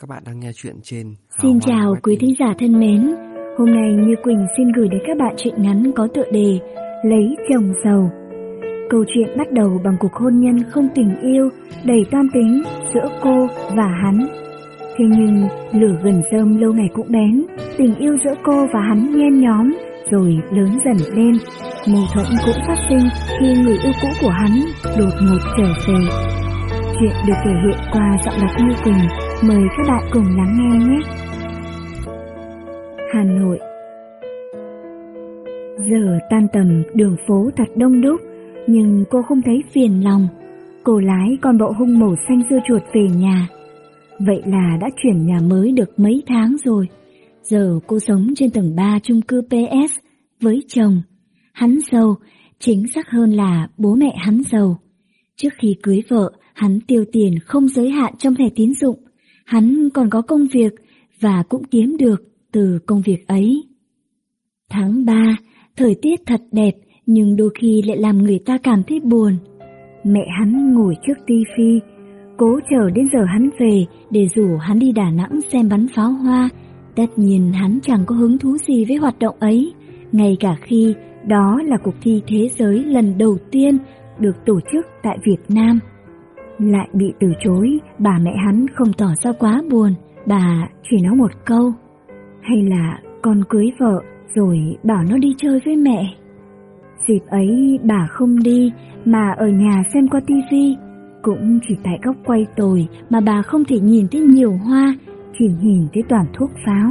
Các bạn đang nghe chuyện trên Xin chào quý thính giả thân mến. Hôm nay Như Quỳnh xin gửi đến các bạn truyện ngắn có tựa đề Lấy chồng giàu. Câu chuyện bắt đầu bằng cuộc hôn nhân không tình yêu, đầy toan tính giữa cô và hắn. Thế nhưng lửa gần rơm lâu ngày cũng bén, tình yêu giữa cô và hắn nhen nhóm rồi lớn dần lên. Mâu thuẫn cũng phát sinh khi người yêu cũ của hắn đột ngột trở về. Chuyện được thể hiện qua giọng đọc Như Quỳnh, mời các bạn cùng lắng nghe nhé. Hà Nội Giờ tan tầm đường phố thật đông đúc, nhưng cô không thấy phiền lòng. Cô lái con bộ hung màu xanh dưa chuột về nhà. Vậy là đã chuyển nhà mới được mấy tháng rồi. Giờ cô sống trên tầng 3 chung cư PS với chồng. Hắn giàu, chính xác hơn là bố mẹ hắn giàu. Trước khi cưới vợ, hắn tiêu tiền không giới hạn trong thẻ tín dụng. Hắn còn có công việc và cũng kiếm được từ công việc ấy. Tháng 3, thời tiết thật đẹp nhưng đôi khi lại làm người ta cảm thấy buồn. Mẹ hắn ngồi trước tivi, cố chờ đến giờ hắn về để rủ hắn đi Đà Nẵng xem bắn pháo hoa. Tất nhiên hắn chẳng có hứng thú gì với hoạt động ấy, ngay cả khi đó là cuộc thi thế giới lần đầu tiên được tổ chức tại Việt Nam. Lại bị từ chối, bà mẹ hắn không tỏ ra quá buồn, bà chỉ nói một câu. Hay là con cưới vợ rồi bảo nó đi chơi với mẹ. Dịp ấy bà không đi mà ở nhà xem qua tivi, cũng chỉ tại góc quay tồi mà bà không thể nhìn thấy nhiều hoa, chỉ nhìn thấy toàn thuốc pháo.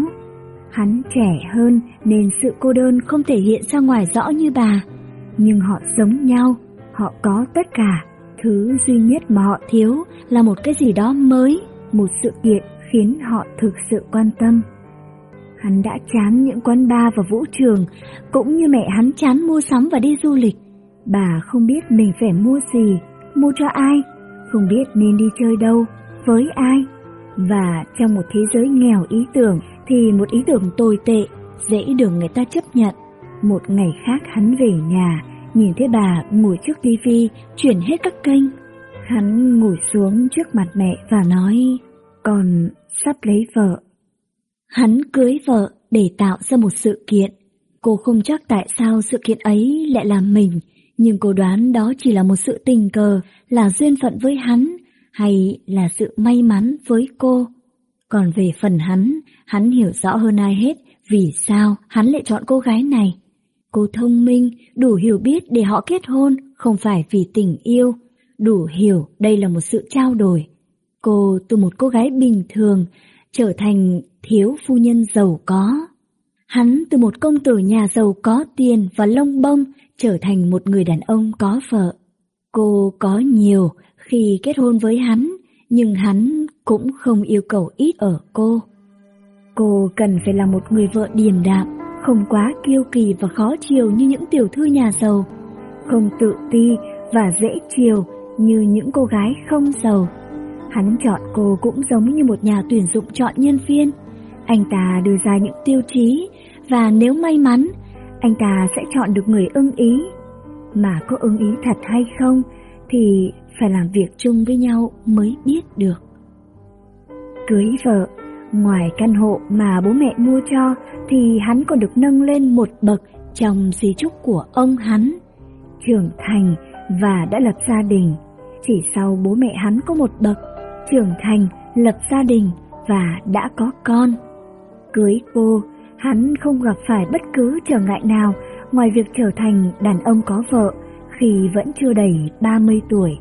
Hắn trẻ hơn nên sự cô đơn không thể hiện ra ngoài rõ như bà, nhưng họ giống nhau, họ có tất cả. Thứ duy nhất mà họ thiếu là một cái gì đó mới, một sự kiện khiến họ thực sự quan tâm. Hắn đã chán những quán bar và vũ trường, cũng như mẹ hắn chán mua sắm và đi du lịch. Bà không biết mình phải mua gì, mua cho ai, không biết nên đi chơi đâu, với ai. Và trong một thế giới nghèo ý tưởng thì một ý tưởng tồi tệ, dễ được người ta chấp nhận. Một ngày khác hắn về nhà, nhìn thấy bà ngồi trước tivi chuyển hết các kênh. Hắn ngồi xuống trước mặt mẹ và nói, còn sắp lấy vợ. Hắn cưới vợ để tạo ra một sự kiện. Cô không chắc tại sao sự kiện ấy lại là mình, nhưng cô đoán đó chỉ là một sự tình cờ, là duyên phận với hắn, hay là sự may mắn với cô. Còn về phần hắn, hắn hiểu rõ hơn ai hết vì sao hắn lại chọn cô gái này. Cô thông minh, đủ hiểu biết để họ kết hôn, không phải vì tình yêu, đủ hiểu đây là một sự trao đổi. Cô từ một cô gái bình thường trở thành thiếu phu nhân giàu có. Hắn từ một công tử nhà giàu có tiền và lông bông trở thành một người đàn ông có vợ. Cô có nhiều khi kết hôn với hắn, nhưng hắn cũng không yêu cầu ít ở cô. Cô cần phải là một người vợ điềm đạm, không quá kiêu kỳ và khó chiều như những tiểu thư nhà giàu, không tự ti và dễ chiều như những cô gái không giàu. Hắn chọn cô cũng giống như một nhà tuyển dụng chọn nhân viên. Anh ta đưa ra những tiêu chí và nếu may mắn, anh ta sẽ chọn được người ưng ý. Mà có ưng ý thật hay không thì phải làm việc chung với nhau mới biết được. Cưới vợ, ngoài căn hộ mà bố mẹ mua cho thì hắn còn được nâng lên một bậc trong di trúc của ông hắn. Trưởng thành và đã lập gia đình. Chỉ sau bố mẹ hắn có một bậc, trưởng thành, lập gia đình và đã có con. Cưới cô, hắn không gặp phải bất cứ trở ngại nào ngoài việc trở thành đàn ông có vợ khi vẫn chưa đầy 30 tuổi.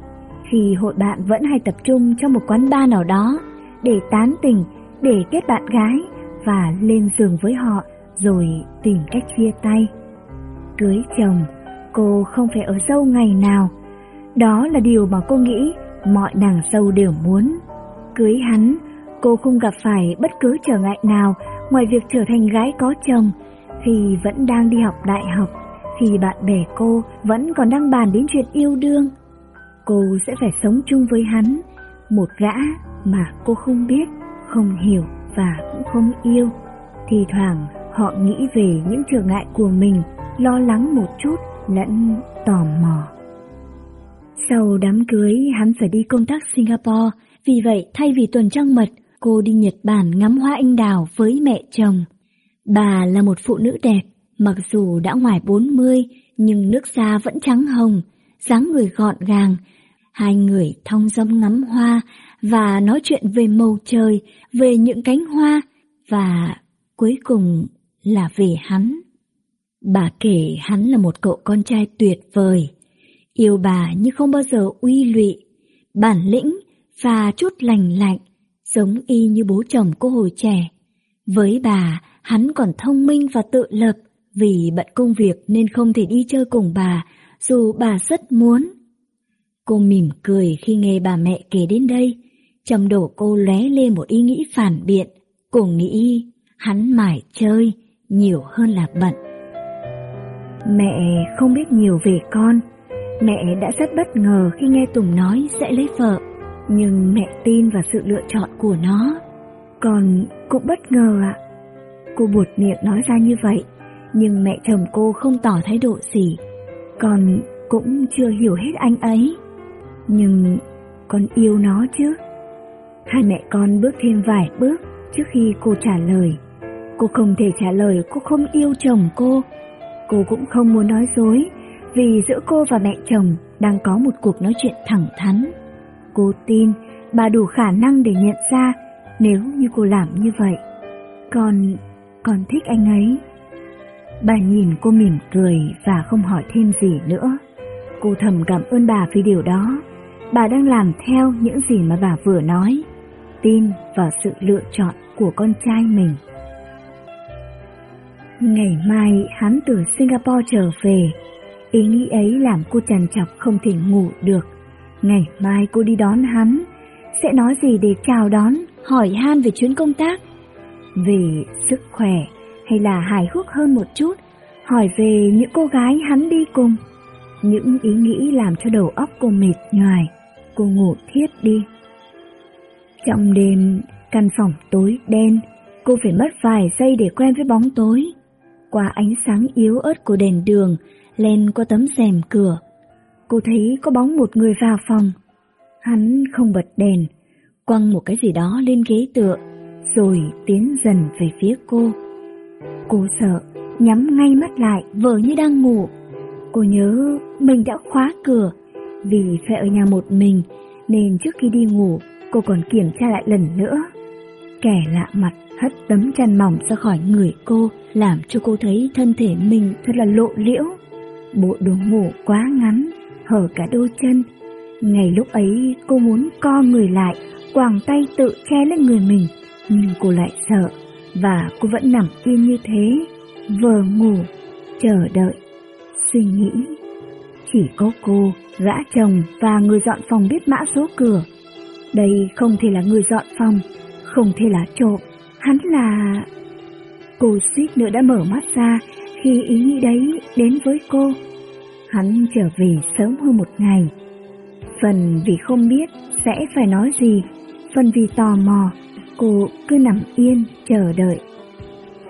Khi hội bạn vẫn hay tập trung trong một quán bar nào đó để tán tỉnh, để kết bạn gái và lên giường với họ rồi tìm cách chia tay. Cưới chồng, cô không phải ở dâu ngày nào. Đó là điều mà cô nghĩ mọi nàng dâu đều muốn. Cưới hắn, cô không gặp phải bất cứ trở ngại nào ngoài việc trở thành gái có chồng khi vẫn đang đi học đại học, khi bạn bè cô vẫn còn đang bàn đến chuyện yêu đương. Cô sẽ phải sống chung với hắn, một gã mà cô không biết, không hiểu và cũng không yêu. Thì thoảng họ nghĩ về những trở ngại của mình, lo lắng một chút lẫn tò mò. Sau đám cưới, hắn phải đi công tác Singapore, vì vậy thay vì tuần trăng mật, cô đi Nhật Bản ngắm hoa anh đào với mẹ chồng. Bà là một phụ nữ đẹp, mặc dù đã ngoài 40 nhưng nước da vẫn trắng hồng, dáng người gọn gàng. Hai người thong dong ngắm hoa và nói chuyện về màu trời, về những cánh hoa và cuối cùng là về hắn. Bà kể hắn là một cậu con trai tuyệt vời, yêu bà nhưng không bao giờ uy lụy, bản lĩnh và chút lành lạnh, giống y như bố chồng cô hồi trẻ. Với bà, hắn còn thông minh và tự lập, vì bận công việc nên không thể đi chơi cùng bà, dù bà rất muốn. Cô mỉm cười khi nghe bà mẹ kể đến đây, trong đầu cô lóe lên một ý nghĩ phản biện. Cô nghĩ hắn mải chơi, nhiều hơn là bận. Mẹ không biết nhiều về con. Mẹ đã rất bất ngờ khi nghe Tùng nói sẽ lấy vợ, nhưng mẹ tin vào sự lựa chọn của nó. Còn cũng bất ngờ ạ. Cô buột miệng nói ra như vậy, nhưng mẹ chồng cô không tỏ thái độ gì. Con cũng chưa hiểu hết anh ấy. Nhưng con yêu nó chứ. Hai mẹ con bước thêm vài bước trước khi cô trả lời. Cô không thể trả lời cô không yêu chồng cô. Cô cũng không muốn nói dối vì giữa cô và mẹ chồng đang có một cuộc nói chuyện thẳng thắn. Cô tin bà đủ khả năng để nhận ra nếu như cô làm như vậy. Còn, còn thích anh ấy. Bà nhìn cô mỉm cười và không hỏi thêm gì nữa. Cô thầm cảm ơn bà vì điều đó. Bà đang làm theo những gì mà bà vừa nói, tin vào sự lựa chọn của con trai mình. Ngày mai hắn từ Singapore trở về, ý nghĩ ấy làm cô trằn trọc không thể ngủ được. Ngày mai cô đi đón hắn, sẽ nói gì để chào đón, hỏi han về chuyến công tác, về sức khỏe hay là hài hước hơn một chút, hỏi về những cô gái hắn đi cùng. Những ý nghĩ làm cho đầu óc cô mệt nhoài, cô ngủ thiếp đi. Trong đêm, căn phòng tối đen, cô phải mất vài giây để quen với bóng tối. Qua ánh sáng yếu ớt của đèn đường, len qua tấm rèm cửa, cô thấy có bóng một người vào phòng. Hắn không bật đèn, quăng một cái gì đó lên ghế tựa, rồi tiến dần về phía cô. Cô sợ, nhắm ngay mắt lại vờ như đang ngủ. Cô nhớ mình đã khóa cửa, vì phải ở nhà một mình nên trước khi đi ngủ cô còn kiểm tra lại lần nữa. Kẻ lạ mặt hất tấm chăn mỏng ra khỏi người cô làm cho cô thấy thân thể mình thật là lộ liễu. Bộ đồ ngủ quá ngắn, hở cả đôi chân. Ngày lúc ấy cô muốn co người lại, quàng tay tự che lên người mình, nhưng cô lại sợ và cô vẫn nằm yên như thế, vờ ngủ, chờ đợi, suy nghĩ. Chỉ có cô, gã chồng và người dọn phòng biết mã số cửa. Đây không thể là người dọn phòng, không thể là trộm, hắn là... Cô suýt nữa đã mở mắt ra khi ý nghĩ đấy đến với cô. Hắn trở về sớm hơn một ngày. Phần vì không biết sẽ phải nói gì, phần vì tò mò, cô cứ nằm yên chờ đợi.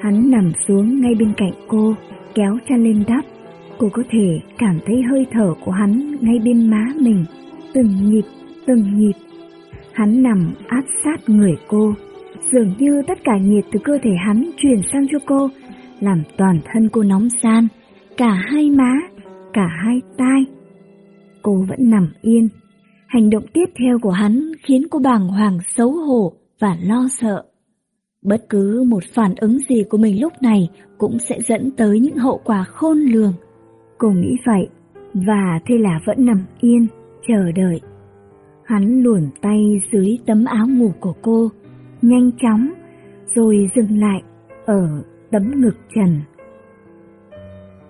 Hắn nằm xuống ngay bên cạnh cô, kéo chăn lên đắp. Cô có thể cảm thấy hơi thở của hắn ngay bên má mình, từng nhịp, từng nhịp. Hắn nằm áp sát người cô, dường như tất cả nhiệt từ cơ thể hắn truyền sang cho cô, làm toàn thân cô nóng gian, cả hai má, cả hai tai. Cô vẫn nằm yên. Hành động tiếp theo của hắn khiến cô bàng hoàng xấu hổ và lo sợ. Bất cứ một phản ứng gì của mình lúc này cũng sẽ dẫn tới những hậu quả khôn lường. Cô nghĩ vậy, và thế là vẫn nằm yên, chờ đợi. Hắn luồn tay dưới tấm áo ngủ của cô, nhanh chóng, rồi dừng lại ở tấm ngực trần.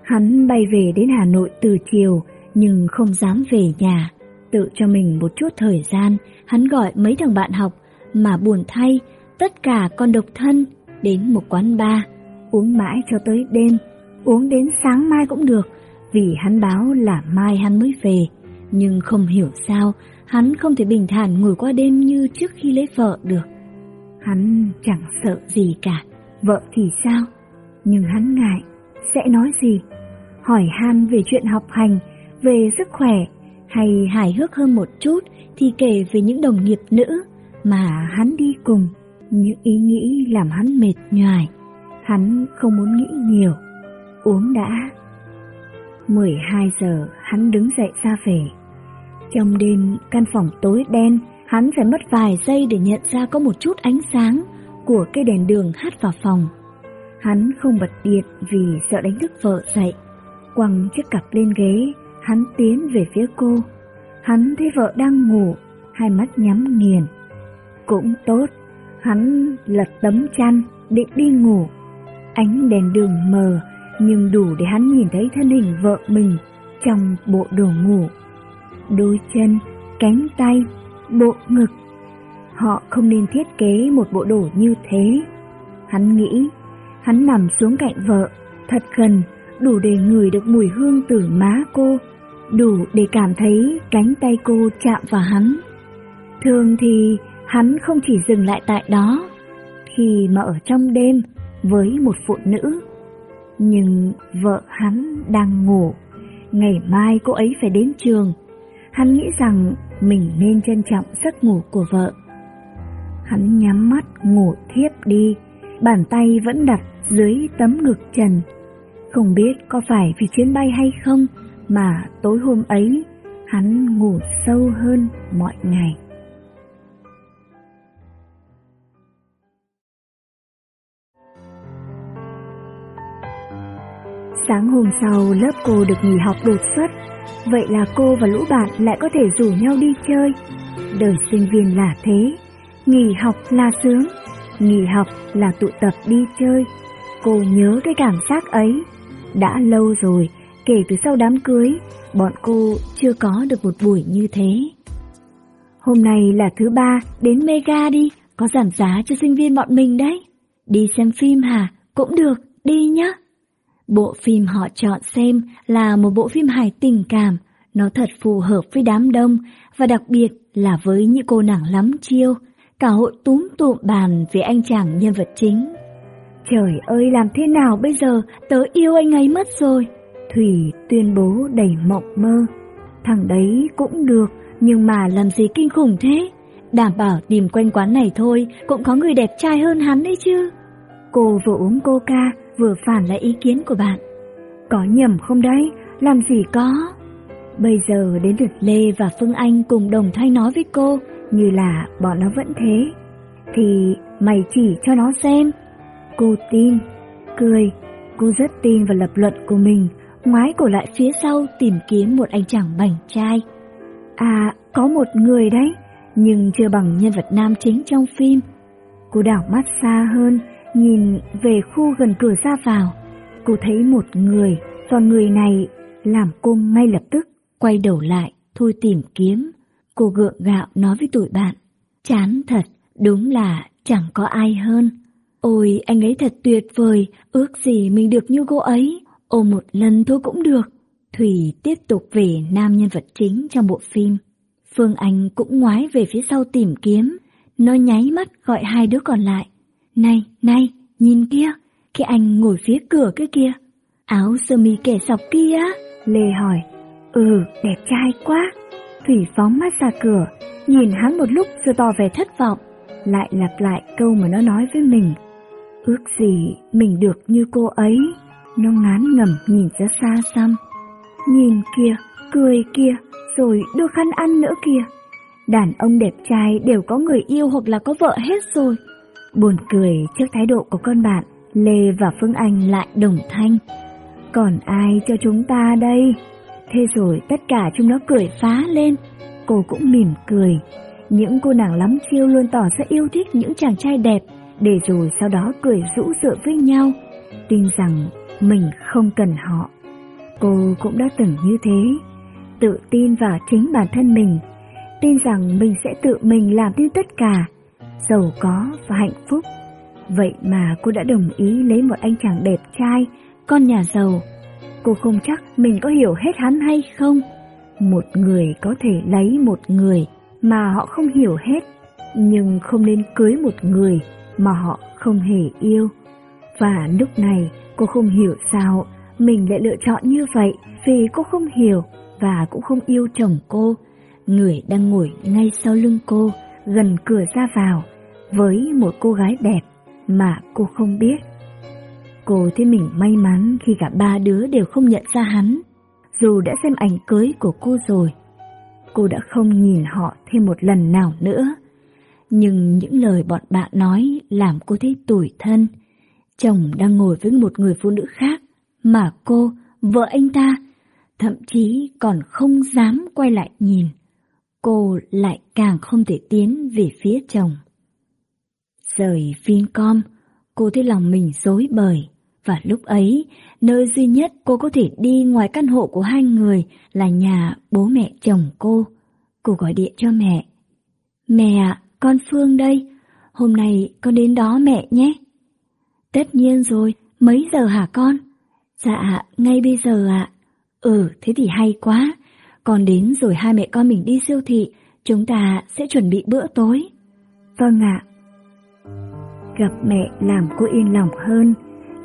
Hắn bay về đến Hà Nội từ chiều, nhưng không dám về nhà. Tự cho mình một chút thời gian, hắn gọi mấy thằng bạn học, mà buồn thay, tất cả con độc thân, đến một quán bar, uống mãi cho tới đêm, uống đến sáng mai cũng được, vì hắn báo là mai hắn mới về. Nhưng không hiểu sao, hắn không thể bình thản ngồi qua đêm như trước khi lấy vợ được. Hắn chẳng sợ gì cả, vợ thì sao? Nhưng hắn ngại, sẽ nói gì? Hỏi han về chuyện học hành, về sức khỏe, hay hài hước hơn một chút thì kể về những đồng nghiệp nữ mà hắn đi cùng. Những ý nghĩ làm hắn mệt nhoài, hắn không muốn nghĩ nhiều, uống đã. 12 giờ hắn đứng dậy ra về. Trong đêm căn phòng tối đen, hắn phải mất vài giây để nhận ra có một chút ánh sáng của cây đèn đường hắt vào phòng. Hắn không bật điện vì sợ đánh thức vợ dậy. Quăng chiếc cặp lên ghế, hắn tiến về phía cô. Hắn thấy vợ đang ngủ, hai mắt nhắm nghiền. Cũng tốt, hắn lật tấm chăn, định đi ngủ. Ánh đèn đường mờ, nhưng đủ để hắn nhìn thấy thân hình vợ mình trong bộ đồ ngủ. Đôi chân, cánh tay, bộ ngực. Họ không nên thiết kế một bộ đồ như thế. Hắn nghĩ, hắn nằm xuống cạnh vợ, thật gần, đủ để ngửi được mùi hương từ má cô, đủ để cảm thấy cánh tay cô chạm vào hắn. Thường thì hắn không chỉ dừng lại tại đó, khi mà ở trong đêm với một phụ nữ. Nhưng vợ hắn đang ngủ, ngày mai cô ấy phải đến trường. Hắn nghĩ rằng mình nên trân trọng giấc ngủ của vợ. Hắn nhắm mắt ngủ thiếp đi, bàn tay vẫn đặt dưới tấm ngực trần. Không biết có phải vì chuyến bay hay không mà tối hôm ấy hắn ngủ sâu hơn mọi ngày. Sáng hôm sau lớp cô được nghỉ học đột xuất, vậy là cô và lũ bạn lại có thể rủ nhau đi chơi. Đời sinh viên là thế, nghỉ học là sướng, nghỉ học là tụ tập đi chơi. Cô nhớ cái cảm giác ấy. Đã lâu rồi, kể từ sau đám cưới, bọn cô chưa có được một buổi như thế. Hôm nay là thứ ba, đến Mega đi, có giảm giá cho sinh viên bọn mình đấy. Đi xem phim hả? Cũng được, đi nhá. Bộ phim họ chọn xem là một bộ phim hài tình cảm, nó thật phù hợp với đám đông và đặc biệt là với những cô nàng lắm chiêu. Cả hội túm tụm bàn về anh chàng nhân vật chính. Trời ơi làm thế nào bây giờ tớ yêu anh ấy mất rồi. Thủy tuyên bố đầy mộng mơ. Thằng đấy cũng được nhưng mà làm gì kinh khủng thế. Đảm bảo tìm quanh quán này thôi cũng có người đẹp trai hơn hắn đấy chứ. Cô vừa uống coca vừa phản lại ý kiến của bạn. Có nhầm không đấy? Làm gì có? Bây giờ đến lượt Lê và Phương Anh cùng đồng thanh nói với cô như là bọn nó vẫn thế. Thì mày chỉ cho nó xem. Cô tin, cười, cô rất tin vào lập luận của mình, ngoái cổ lại phía sau tìm kiếm một anh chàng bảnh trai. À, có một người đấy, nhưng chưa bằng nhân vật nam chính trong phim. Cô đảo mắt xa hơn, Nhìn về khu gần cửa ra vào, cô thấy một người, còn người này làm cô ngay lập tức quay đầu lại, thôi tìm kiếm. Cô gượng gạo nói với tụi bạn, chán thật, đúng là chẳng có ai hơn. Ôi, anh ấy thật tuyệt vời, ước gì mình được như cô ấy, ôm một lần thôi cũng được. Thủy tiếp tục về nam nhân vật chính trong bộ phim. Phương Anh cũng ngoái về phía sau tìm kiếm, nó nháy mắt gọi hai đứa còn lại. Này, này, nhìn kia, cái anh ngồi phía cửa cái kia. Áo sơ mi kẻ sọc kia, Lê hỏi. Ừ, đẹp trai quá. Thủy phóng mắt ra cửa, nhìn hắn một lúc rồi tỏ vẻ thất vọng, lại lặp lại câu mà nó nói với mình. Ước gì mình được như cô ấy, nó ngán ngẩm nhìn ra xa xăm. Nhìn kia, cười kia, rồi đưa khăn ăn nữa kia Đàn ông đẹp trai đều có người yêu hoặc là có vợ hết rồi. Buồn cười trước thái độ của con bạn, Lê và Phương Anh lại đồng thanh. Còn ai cho chúng ta đây? Thế rồi tất cả chúng nó cười phá lên. Cô cũng mỉm cười. Những cô nàng lắm chiêu luôn tỏ ra yêu thích những chàng trai đẹp, để rồi sau đó cười rũ rượi với nhau, tin rằng mình không cần họ. Cô cũng đã từng như thế, tự tin vào chính bản thân mình, tin rằng mình sẽ tự mình làm nên tất cả, giàu có và hạnh phúc. Vậy mà cô đã đồng ý lấy một anh chàng đẹp trai, con nhà giàu. Cô không chắc mình có hiểu hết hắn hay không. Một người có thể lấy một người mà họ không hiểu hết, nhưng không nên cưới một người mà họ không hề yêu. Và lúc này cô không hiểu sao mình lại lựa chọn như vậy vì cô không hiểu và cũng không yêu chồng cô. Người đang ngồi ngay sau lưng cô, gần cửa ra vào, với một cô gái đẹp mà cô không biết. Cô thấy mình may mắn khi cả ba đứa đều không nhận ra hắn, dù đã xem ảnh cưới của cô rồi. Cô đã không nhìn họ thêm một lần nào nữa. Nhưng những lời bọn bạn nói làm cô thấy tủi thân. Chồng đang ngồi với một người phụ nữ khác, mà cô, vợ anh ta, thậm chí còn không dám quay lại nhìn. Cô lại càng không thể tiến về phía chồng. Rời Vincom, cô thấy lòng mình dối bời. Và lúc ấy, nơi duy nhất cô có thể đi ngoài căn hộ của hai người là nhà bố mẹ chồng cô. Cô gọi điện cho mẹ. Mẹ ạ, con Phương đây. Hôm nay con đến đó mẹ nhé. Tất nhiên rồi, mấy giờ hả con? Dạ, ngay bây giờ ạ. Ừ, thế thì hay quá. Con đến rồi hai mẹ con mình đi siêu thị, chúng ta sẽ chuẩn bị bữa tối. Vâng ạ. Gặp mẹ làm cô yên lòng hơn,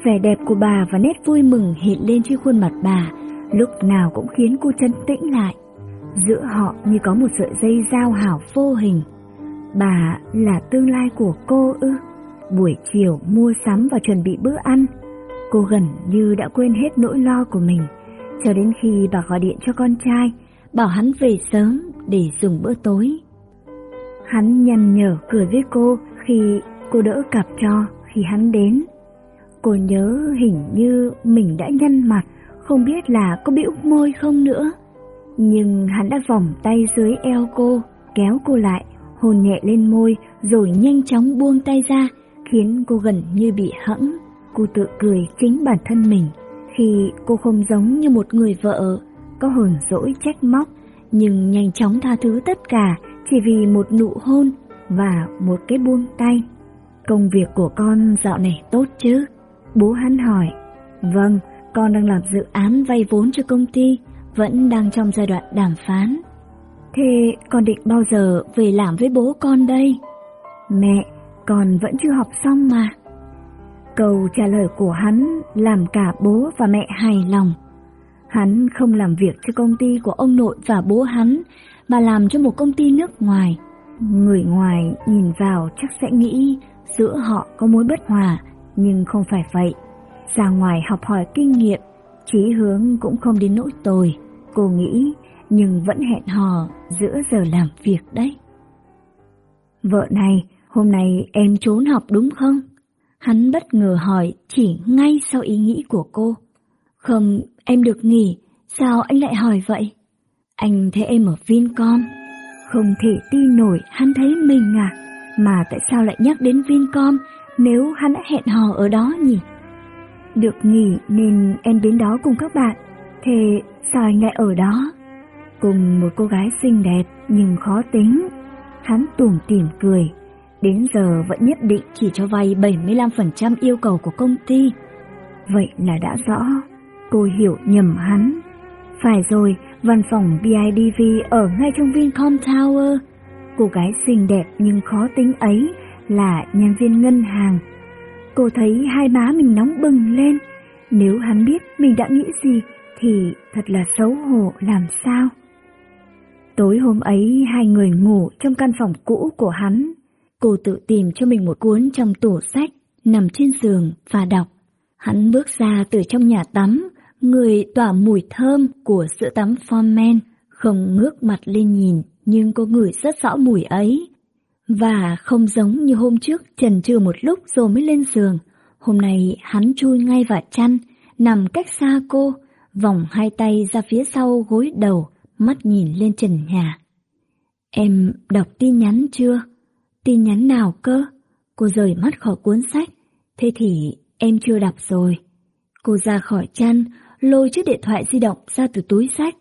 vẻ đẹp của bà và nét vui mừng hiện lên trên khuôn mặt bà, lúc nào cũng khiến cô chân tĩnh lại. Giữa họ như có một sợi dây giao hảo vô hình. Bà là tương lai của cô ư? Buổi chiều mua sắm và chuẩn bị bữa ăn, cô gần như đã quên hết nỗi lo của mình, cho đến khi bà gọi điện cho con trai, bảo hắn về sớm để dùng bữa tối. Hắn nhăn nhở cười với cô khi cô đỡ cặp cho khi hắn đến. Cô nhớ hình như mình đã nhăn mặt, không biết là có bị úp môi không nữa. Nhưng hắn đã vòng tay dưới eo cô, kéo cô lại, hôn nhẹ lên môi rồi nhanh chóng buông tay ra, khiến cô gần như bị hẫng. Cô tự cười chính bản thân mình khi cô không giống như một người vợ, có hờn dỗi trách móc, nhưng nhanh chóng tha thứ tất cả chỉ vì một nụ hôn và một cái buông tay. Công việc của con dạo này tốt chứ? Bố hắn hỏi. Vâng, con đang làm dự án vay vốn cho công ty, vẫn đang trong giai đoạn đàm phán. Thế con định bao giờ về làm với bố con đây? Mẹ, con vẫn chưa học xong mà. Câu trả lời của hắn làm cả bố và mẹ hài lòng. Hắn không làm việc cho công ty của ông nội và bố hắn, mà làm cho một công ty nước ngoài. Người ngoài nhìn vào chắc sẽ nghĩ giữa họ có mối bất hòa, nhưng không phải vậy. Ra ngoài học hỏi kinh nghiệm, chí hướng cũng không đến nỗi tồi, cô nghĩ, nhưng vẫn hẹn hò giữa giờ làm việc đấy. Vợ này, hôm nay em trốn học đúng không? Hắn bất ngờ hỏi chỉ ngay sau ý nghĩ của cô. Không, em được nghỉ, sao anh lại hỏi vậy? Anh thấy em ở Vincom. Không thể tin nổi hắn thấy mình à, mà tại sao lại nhắc đến Vincom nếu hắn đã hẹn hò ở đó nhỉ? Được nghỉ nên em đến đó cùng các bạn, thế sao anh lại ở đó? Cùng một cô gái xinh đẹp nhưng khó tính. Hắn tủm tỉm cười, đến giờ vẫn nhất định chỉ cho vay 75% yêu cầu của công ty. Vậy là đã rõ, cô hiểu nhầm hắn. Phải rồi, văn phòng BIDV ở ngay trong Vincom Tower. Cô gái xinh đẹp nhưng khó tính ấy là nhân viên ngân hàng. Cô thấy hai má mình nóng bừng lên. Nếu hắn biết mình đã nghĩ gì thì thật là xấu hổ làm sao. Tối hôm ấy hai người ngủ trong căn phòng cũ của hắn. Cô tự tìm cho mình một cuốn trong tủ sách, nằm trên giường và đọc. Hắn bước ra từ trong nhà tắm, người tỏa mùi thơm của sữa tắm formen không ngước mặt lên nhìn nhưng cô ngửi rất rõ mùi ấy. Và không giống như hôm trước trần trừ một lúc rồi mới lên giường, hôm nay hắn chui ngay vào chăn, nằm cách xa cô, vòng hai tay ra phía sau gối đầu, mắt nhìn lên trần nhà. Em đọc tin nhắn chưa? Tin nhắn nào cơ? Cô rời mắt khỏi cuốn sách, thế thì em chưa đọc rồi. Cô ra khỏi chăn, lôi chiếc điện thoại di động ra từ túi sách.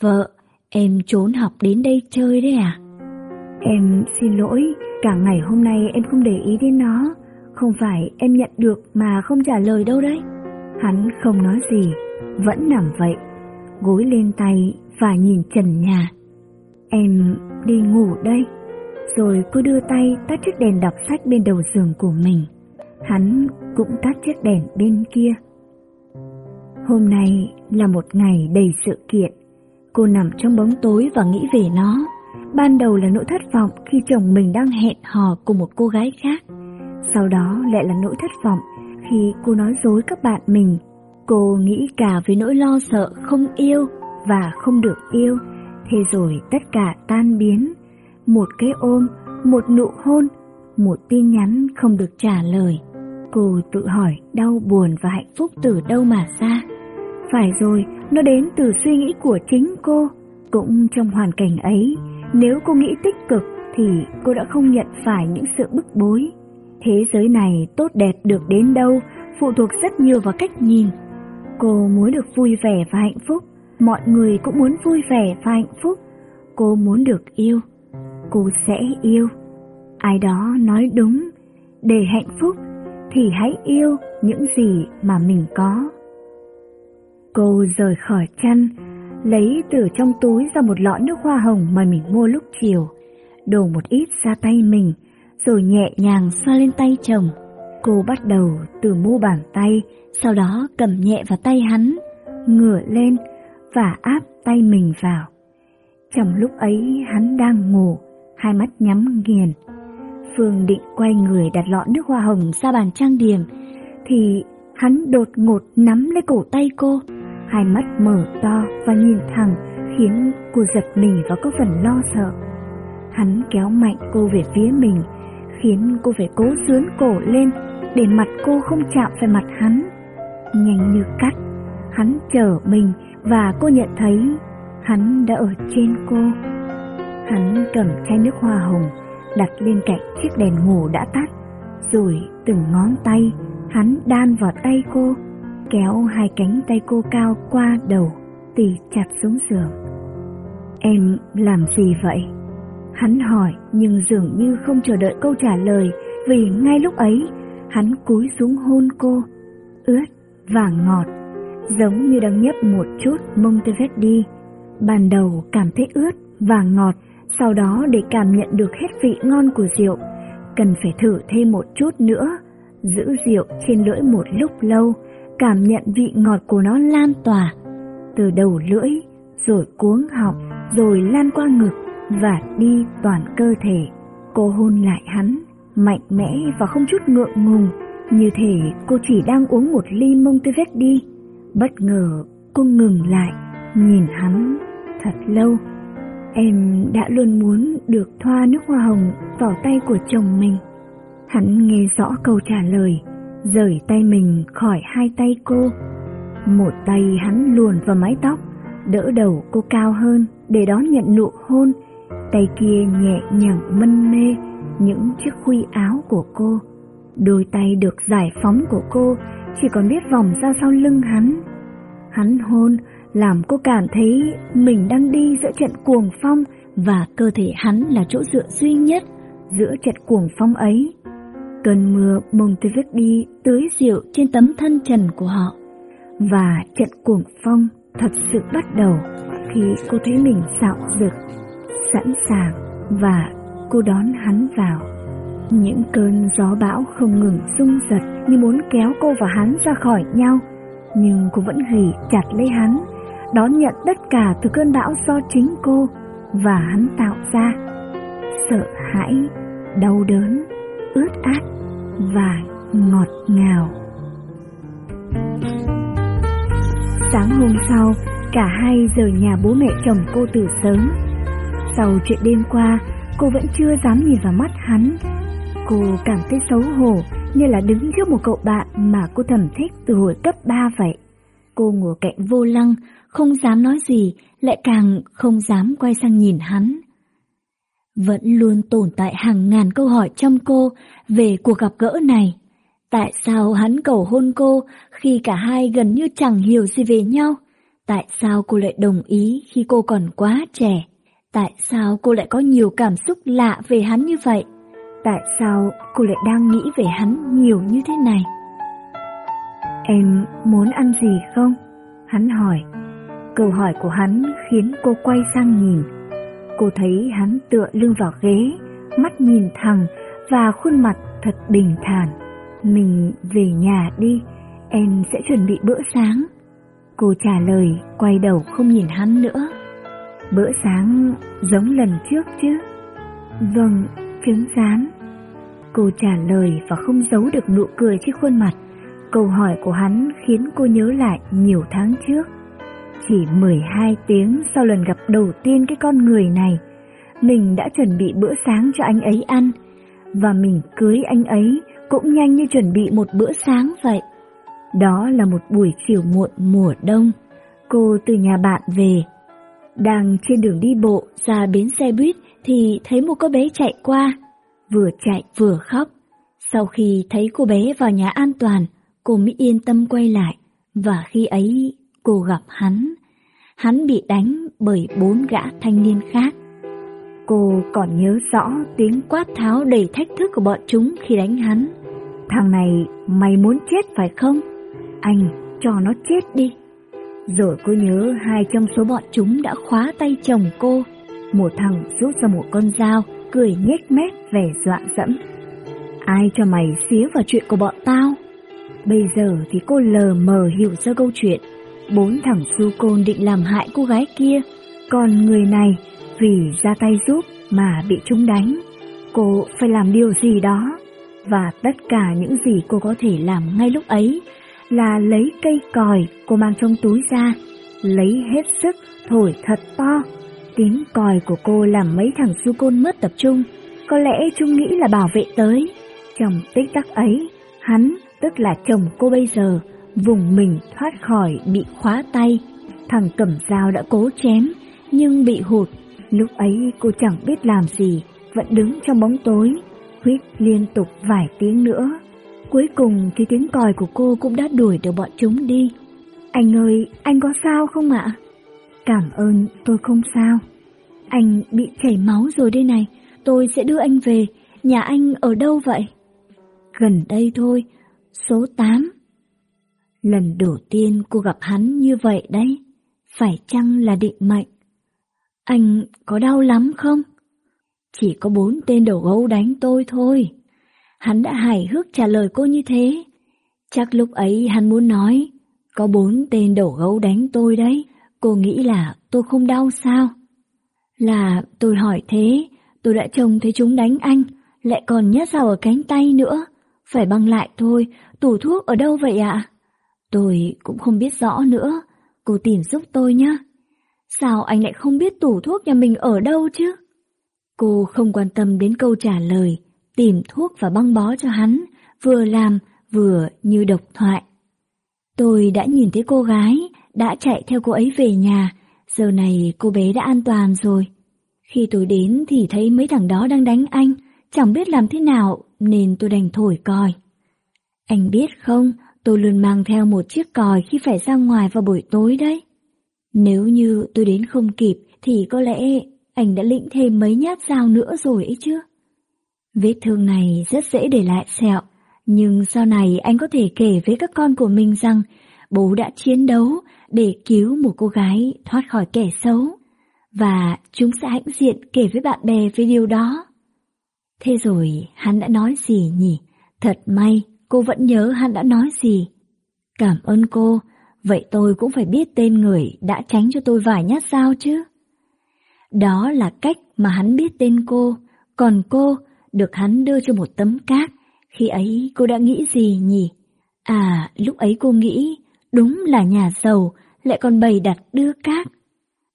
Vợ, em trốn học đến đây chơi đấy à? Em xin lỗi, cả ngày hôm nay em không để ý đến nó. Không phải em nhận được mà không trả lời đâu đấy. Hắn không nói gì, vẫn nằm vậy, gối lên tay và nhìn trần nhà. Em đi ngủ đây. Rồi cô đưa tay tắt chiếc đèn đọc sách bên đầu giường của mình. Hắn cũng tắt chiếc đèn bên kia. Hôm nay là một ngày đầy sự kiện. Cô nằm trong bóng tối và nghĩ về nó ban đầu là nỗi thất vọng khi chồng mình đang hẹn hò cùng một cô gái khác. Sau đó lại là nỗi thất vọng khi cô nói dối các bạn mình. Cô nghĩ cả với nỗi lo sợ không yêu và không được yêu. Thế rồi tất cả tan biến. Một cái ôm, một nụ hôn, một tin nhắn không được trả lời. Cô tự hỏi đau buồn và hạnh phúc từ đâu mà ra. Phải rồi, nó đến từ suy nghĩ của chính cô. Cũng trong hoàn cảnh ấy, nếu cô nghĩ tích cực thì cô đã không nhận phải những sự bức bối. Thế giới này tốt đẹp được đến đâu phụ thuộc rất nhiều vào cách nhìn. Cô muốn được vui vẻ và hạnh phúc, mọi người cũng muốn vui vẻ và hạnh phúc. Cô muốn được yêu, cô sẽ yêu. Ai đó nói đúng, để hạnh phúc thì hãy yêu những gì mà mình có. Cô rời khỏi chăn, lấy từ trong túi ra một lọ nước hoa hồng mà mình mua lúc chiều, đổ một ít ra tay mình, rồi nhẹ nhàng xoa lên tay chồng. Cô bắt đầu từ mu bàn tay, sau đó cầm nhẹ vào tay hắn, ngửa lên và áp tay mình vào. Trong lúc ấy hắn đang ngủ, hai mắt nhắm nghiền. Phương định quay người đặt lọ nước hoa hồng ra bàn trang điểm, thì hắn đột ngột nắm lấy cổ tay cô, hai mắt mở to và nhìn thẳng khiến cô giật mình và có phần lo sợ. Hắn kéo mạnh cô về phía mình, khiến cô phải cố dướn cổ lên để mặt cô không chạm phải mặt hắn. Nhanh như cắt, hắn chở mình và cô nhận thấy hắn đã ở trên cô. Hắn cầm chai nước hoa hồng đặt lên cạnh chiếc đèn ngủ đã tắt, rồi từng ngón tay hắn đan vào tay cô, kéo hai cánh tay cô cao qua đầu, tì chặt xuống giường. Em làm gì vậy? Hắn hỏi nhưng dường như không chờ đợi câu trả lời vì ngay lúc ấy hắn cúi xuống hôn cô, ướt và ngọt, giống như đang nhấp một chút Monteverdi. Ban đầu cảm thấy ướt và ngọt, sau đó để cảm nhận được hết vị ngon của rượu, cần phải thử thêm một chút nữa, giữ rượu trên lưỡi một lúc lâu, cảm nhận vị ngọt của nó lan tỏa, từ đầu lưỡi, rồi cuống họng, rồi lan qua ngực và đi toàn cơ thể. Cô hôn lại hắn, mạnh mẽ và không chút ngượng ngùng, như thể cô chỉ đang uống một ly Monteverdi. Bất ngờ, cô ngừng lại, nhìn hắn thật lâu. Em đã luôn muốn được thoa nước hoa hồng vào tay của chồng mình. Hắn nghe rõ câu trả lời, rời tay mình khỏi hai tay cô. Một tay hắn luồn vào mái tóc, đỡ đầu cô cao hơn để đón nhận nụ hôn, tay kia nhẹ nhàng mân mê những chiếc khuy áo của cô. Đôi tay được giải phóng của cô chỉ còn biết vòng ra sau lưng hắn. Hắn hôn làm cô cảm thấy mình đang đi giữa trận cuồng phong và cơ thể hắn là chỗ dựa duy nhất giữa trận cuồng phong ấy. Cơn mưa Monteverdi tưới rượu trên tấm thân trần của họ và trận cuồng phong thật sự bắt đầu khi cô thấy mình xạo rực, sẵn sàng và cô đón hắn vào. Những cơn gió bão không ngừng rung giật như muốn kéo cô và hắn ra khỏi nhau, nhưng cô vẫn ghi chặt lấy hắn, đón nhận tất cả từ cơn bão do chính cô và hắn tạo ra. Sợ hãi, đau đớn, ướt át và ngọt ngào. Sáng hôm sau, cả hai rời nhà bố mẹ chồng cô từ sớm. Sau chuyện đêm qua, cô vẫn chưa dám nhìn vào mắt hắn. Cô cảm thấy xấu hổ như là đứng trước một cậu bạn mà cô thầm thích từ hồi cấp 3 vậy. Cô ngồi cạnh vô lăng, không dám nói gì, lại càng không dám quay sang nhìn hắn. Vẫn luôn tồn tại hàng ngàn câu hỏi trong cô về cuộc gặp gỡ này. Tại sao hắn cầu hôn cô khi cả hai gần như chẳng hiểu gì về nhau? Tại sao cô lại đồng ý khi cô còn quá trẻ? Tại sao cô lại có nhiều cảm xúc lạ về hắn như vậy? Tại sao cô lại đang nghĩ về hắn nhiều như thế này? Em muốn ăn gì không? Hắn hỏi. Câu hỏi của hắn khiến cô quay sang nhìn. Cô thấy hắn tựa lưng vào ghế, mắt nhìn thẳng và khuôn mặt thật bình thản. Mình về nhà đi, em sẽ chuẩn bị bữa sáng. Cô trả lời, quay đầu không nhìn hắn nữa. Bữa sáng giống lần trước chứ? Vâng, trứng rán. Cô trả lời và không giấu được nụ cười trên khuôn mặt. Câu hỏi của hắn khiến cô nhớ lại nhiều tháng trước. Chỉ 12 tiếng sau lần gặp đầu tiên cái con người này, mình đã chuẩn bị bữa sáng cho anh ấy ăn, và mình cưới anh ấy cũng nhanh như chuẩn bị một bữa sáng vậy. Đó là một buổi chiều muộn mùa đông, cô từ nhà bạn về. Đang trên đường đi bộ ra bến xe buýt thì thấy một cô bé chạy qua, vừa chạy vừa khóc. Sau khi thấy cô bé vào nhà an toàn, cô mới yên tâm quay lại, và khi ấy cô gặp hắn. Hắn bị đánh bởi bốn gã thanh niên khác. Cô còn nhớ rõ tiếng quát tháo đầy thách thức của bọn chúng khi đánh hắn. Thằng này mày muốn chết phải không? Anh cho nó chết đi. Rồi cô nhớ hai trong số bọn chúng đã khóa tay chồng cô. Một thằng rút ra một con dao, cười nhếch mép vẻ dọa dẫm. Ai cho mày xía vào chuyện của bọn tao? Bây giờ thì cô lờ mờ hiểu ra câu chuyện. Bốn thằng su côn định làm hại cô gái kia, còn người này vì ra tay giúp mà bị chúng đánh. Cô phải làm điều gì đó, và tất cả những gì cô có thể làm ngay lúc ấy là lấy cây còi cô mang trong túi ra, lấy hết sức thổi thật to. Tiếng còi của cô làm mấy thằng su côn mất tập trung, có lẽ chúng nghĩ là bảo vệ tới. Trong tích tắc ấy, hắn, tức là chồng cô bây giờ, vùng mình thoát khỏi bị khóa tay. Thằng cầm dao đã cố chém, nhưng bị hụt. Lúc ấy cô chẳng biết làm gì, vẫn đứng trong bóng tối, huyết liên tục vài tiếng nữa. Cuối cùng thì tiếng còi của cô cũng đã đuổi được bọn chúng đi. Anh ơi, anh có sao không ạ? Cảm ơn, tôi không sao. Anh bị chảy máu rồi đây này, tôi sẽ đưa anh về. Nhà anh ở đâu vậy? Gần đây thôi, số 8. Lần đầu tiên cô gặp hắn như vậy đấy, phải chăng là định mệnh? Anh có đau lắm không? Chỉ có bốn tên đầu gấu đánh tôi thôi. Hắn đã hài hước trả lời cô như thế. Chắc lúc ấy hắn muốn nói, có bốn tên đầu gấu đánh tôi đấy, cô nghĩ là tôi không đau sao? Là tôi hỏi thế, tôi đã trông thấy chúng đánh anh, lại còn nhát dao ở cánh tay nữa. Phải băng lại thôi, tủ thuốc ở đâu vậy ạ? Tôi cũng không biết rõ nữa, cô tìm giúp tôi nhé. Sao anh lại không biết tủ thuốc nhà mình ở đâu chứ? Cô không quan tâm đến câu trả lời, tìm thuốc và băng bó cho hắn, vừa làm vừa như độc thoại. Tôi đã nhìn thấy cô gái, đã chạy theo cô ấy về nhà, giờ này cô bé đã an toàn rồi. Khi tôi đến thì thấy mấy thằng đó đang đánh anh, chẳng biết làm thế nào nên tôi đành thổi còi. Anh biết không, tôi luôn mang theo một chiếc còi khi phải ra ngoài vào buổi tối đấy. Nếu như tôi đến không kịp thì có lẽ anh đã lĩnh thêm mấy nhát dao nữa rồi ấy chứ. Vết thương này rất dễ để lại sẹo, nhưng sau này anh có thể kể với các con của mình rằng bố đã chiến đấu để cứu một cô gái thoát khỏi kẻ xấu, và chúng sẽ hãnh diện kể với bạn bè về điều đó. Thế rồi hắn đã nói gì nhỉ? Thật may cô vẫn nhớ hắn đã nói gì. Cảm ơn cô, vậy tôi cũng phải biết tên người đã tránh cho tôi vài nhát sao chứ. Đó là cách mà hắn biết tên cô, còn cô được hắn đưa cho một tấm cát. Khi ấy cô đã nghĩ gì nhỉ? À, lúc ấy cô nghĩ, đúng là nhà giàu, lại còn bày đặt đưa cát.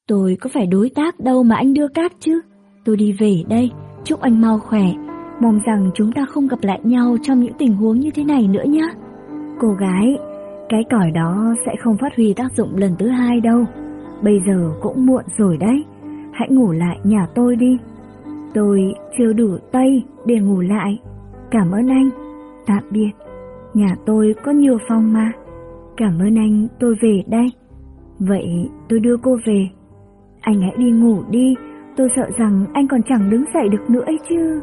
Tôi có phải đối tác đâu mà anh đưa cát chứ? Tôi đi về đây, chúc anh mau khỏe. Mong rằng chúng ta không gặp lại nhau trong những tình huống như thế này nữa nhé. Cô gái, cái còi đó sẽ không phát huy tác dụng lần thứ hai đâu. Bây giờ cũng muộn rồi đấy. Hãy ngủ lại nhà tôi đi. Tôi chưa đủ tay để ngủ lại. Cảm ơn anh. Tạm biệt. Nhà tôi có nhiều phòng mà. Cảm ơn anh, tôi về đây. Vậy tôi đưa cô về. Anh hãy đi ngủ đi, tôi sợ rằng anh còn chẳng đứng dậy được nữa ấy chứ.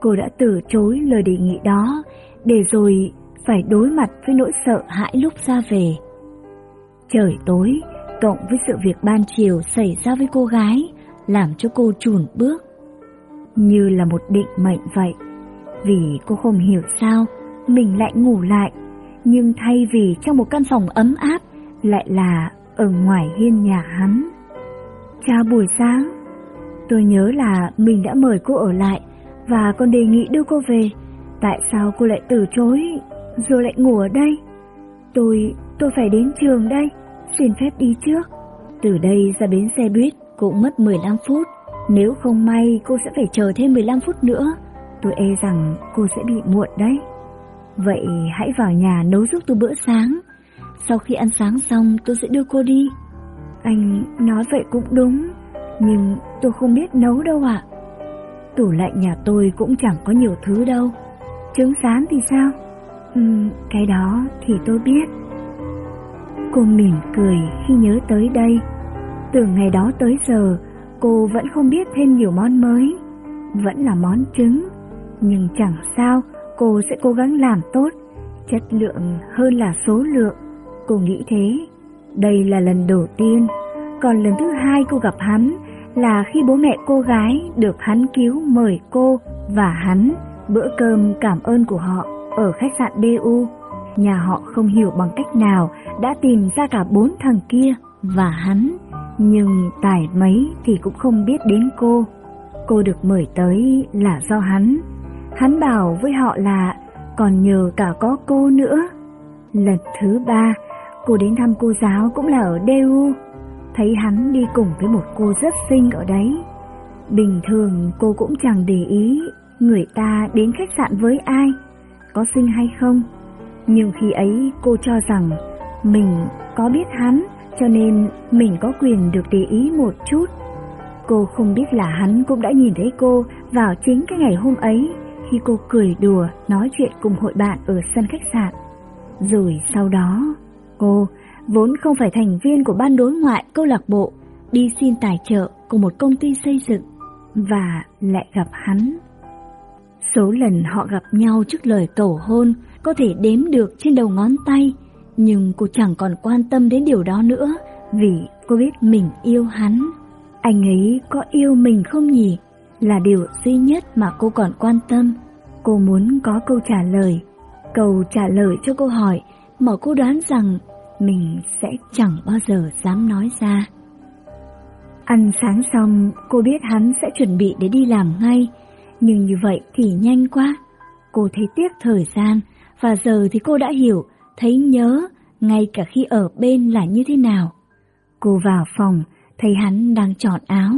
Cô đã từ chối lời đề nghị đó, để rồi phải đối mặt với nỗi sợ hãi lúc ra về. Trời tối, cộng với sự việc ban chiều xảy ra với cô gái, làm cho cô chùn bước. Như là một định mệnh vậy, vì cô không hiểu sao mình lại ngủ lại, nhưng thay vì trong một căn phòng ấm áp, lại là ở ngoài hiên nhà hắn. chào buổi sáng. Tôi nhớ là mình đã mời cô ở lại và còn đề nghị đưa cô về. Tại sao cô lại từ chối rồi lại ngủ ở đây? Tôi, tôi phải đến trường đây, xin phép đi trước. Từ đây ra bến xe buýt cũng mất 15 phút. Nếu không may cô sẽ phải chờ thêm 15 phút nữa. Tôi e rằng cô sẽ bị muộn đấy. Vậy hãy vào nhà nấu giúp tôi bữa sáng. Sau khi ăn sáng xong tôi sẽ đưa cô đi. Anh nói vậy cũng đúng, nhưng tôi không biết nấu đâu ạ. Tủ lạnh nhà tôi cũng chẳng có nhiều thứ đâu. Trứng rán thì sao? Ừ, cái đó thì tôi biết. Cô mỉm cười khi nhớ tới đây. Từ ngày đó tới giờ, cô vẫn không biết thêm nhiều món mới. Vẫn là món trứng, nhưng chẳng sao, cô sẽ cố gắng làm tốt, chất lượng hơn là số lượng. Cô nghĩ thế. Đây là lần đầu tiên, còn lần thứ hai cô gặp hắn là khi bố mẹ cô gái được hắn cứu mời cô và hắn bữa cơm cảm ơn của họ ở khách sạn DU. Nhà họ không hiểu bằng cách nào đã tìm ra cả bốn thằng kia và hắn, nhưng tài mấy thì cũng không biết đến cô. Cô được mời tới là do hắn. Hắn bảo với họ là còn nhờ cả có cô nữa. Lần thứ ba, cô đến thăm cô giáo cũng là ở DU. Thấy hắn đi cùng với một cô rất xinh ở đấy. Bình thường cô cũng chẳng để ý người ta đến khách sạn với ai, có xinh hay không. Nhưng khi ấy cô cho rằng mình có biết hắn cho nên mình có quyền được để ý một chút. Cô không biết là hắn cũng đã nhìn thấy cô vào chính cái ngày hôm ấy khi cô cười đùa nói chuyện cùng hội bạn ở sân khách sạn. Rồi sau đó, cô vốn không phải thành viên của ban đối ngoại câu lạc bộ, đi xin tài trợ của một công ty xây dựng và lại gặp hắn. Số lần họ gặp nhau trước lời cầu hôn có thể đếm được trên đầu ngón tay, nhưng cô chẳng còn quan tâm đến điều đó nữa vì cô biết mình yêu hắn. Anh ấy có yêu mình không nhỉ? Là điều duy nhất mà cô còn quan tâm. Cô muốn có câu trả lời, câu trả lời cho câu hỏi mà cô đoán rằng mình sẽ chẳng bao giờ dám nói ra. Ăn sáng xong, cô biết hắn sẽ chuẩn bị để đi làm ngay, nhưng như vậy thì nhanh quá. Cô thấy tiếc thời gian, và giờ thì cô đã hiểu, thấy nhớ, ngay cả khi ở bên là như thế nào. Cô vào phòng, thấy hắn đang chọn áo.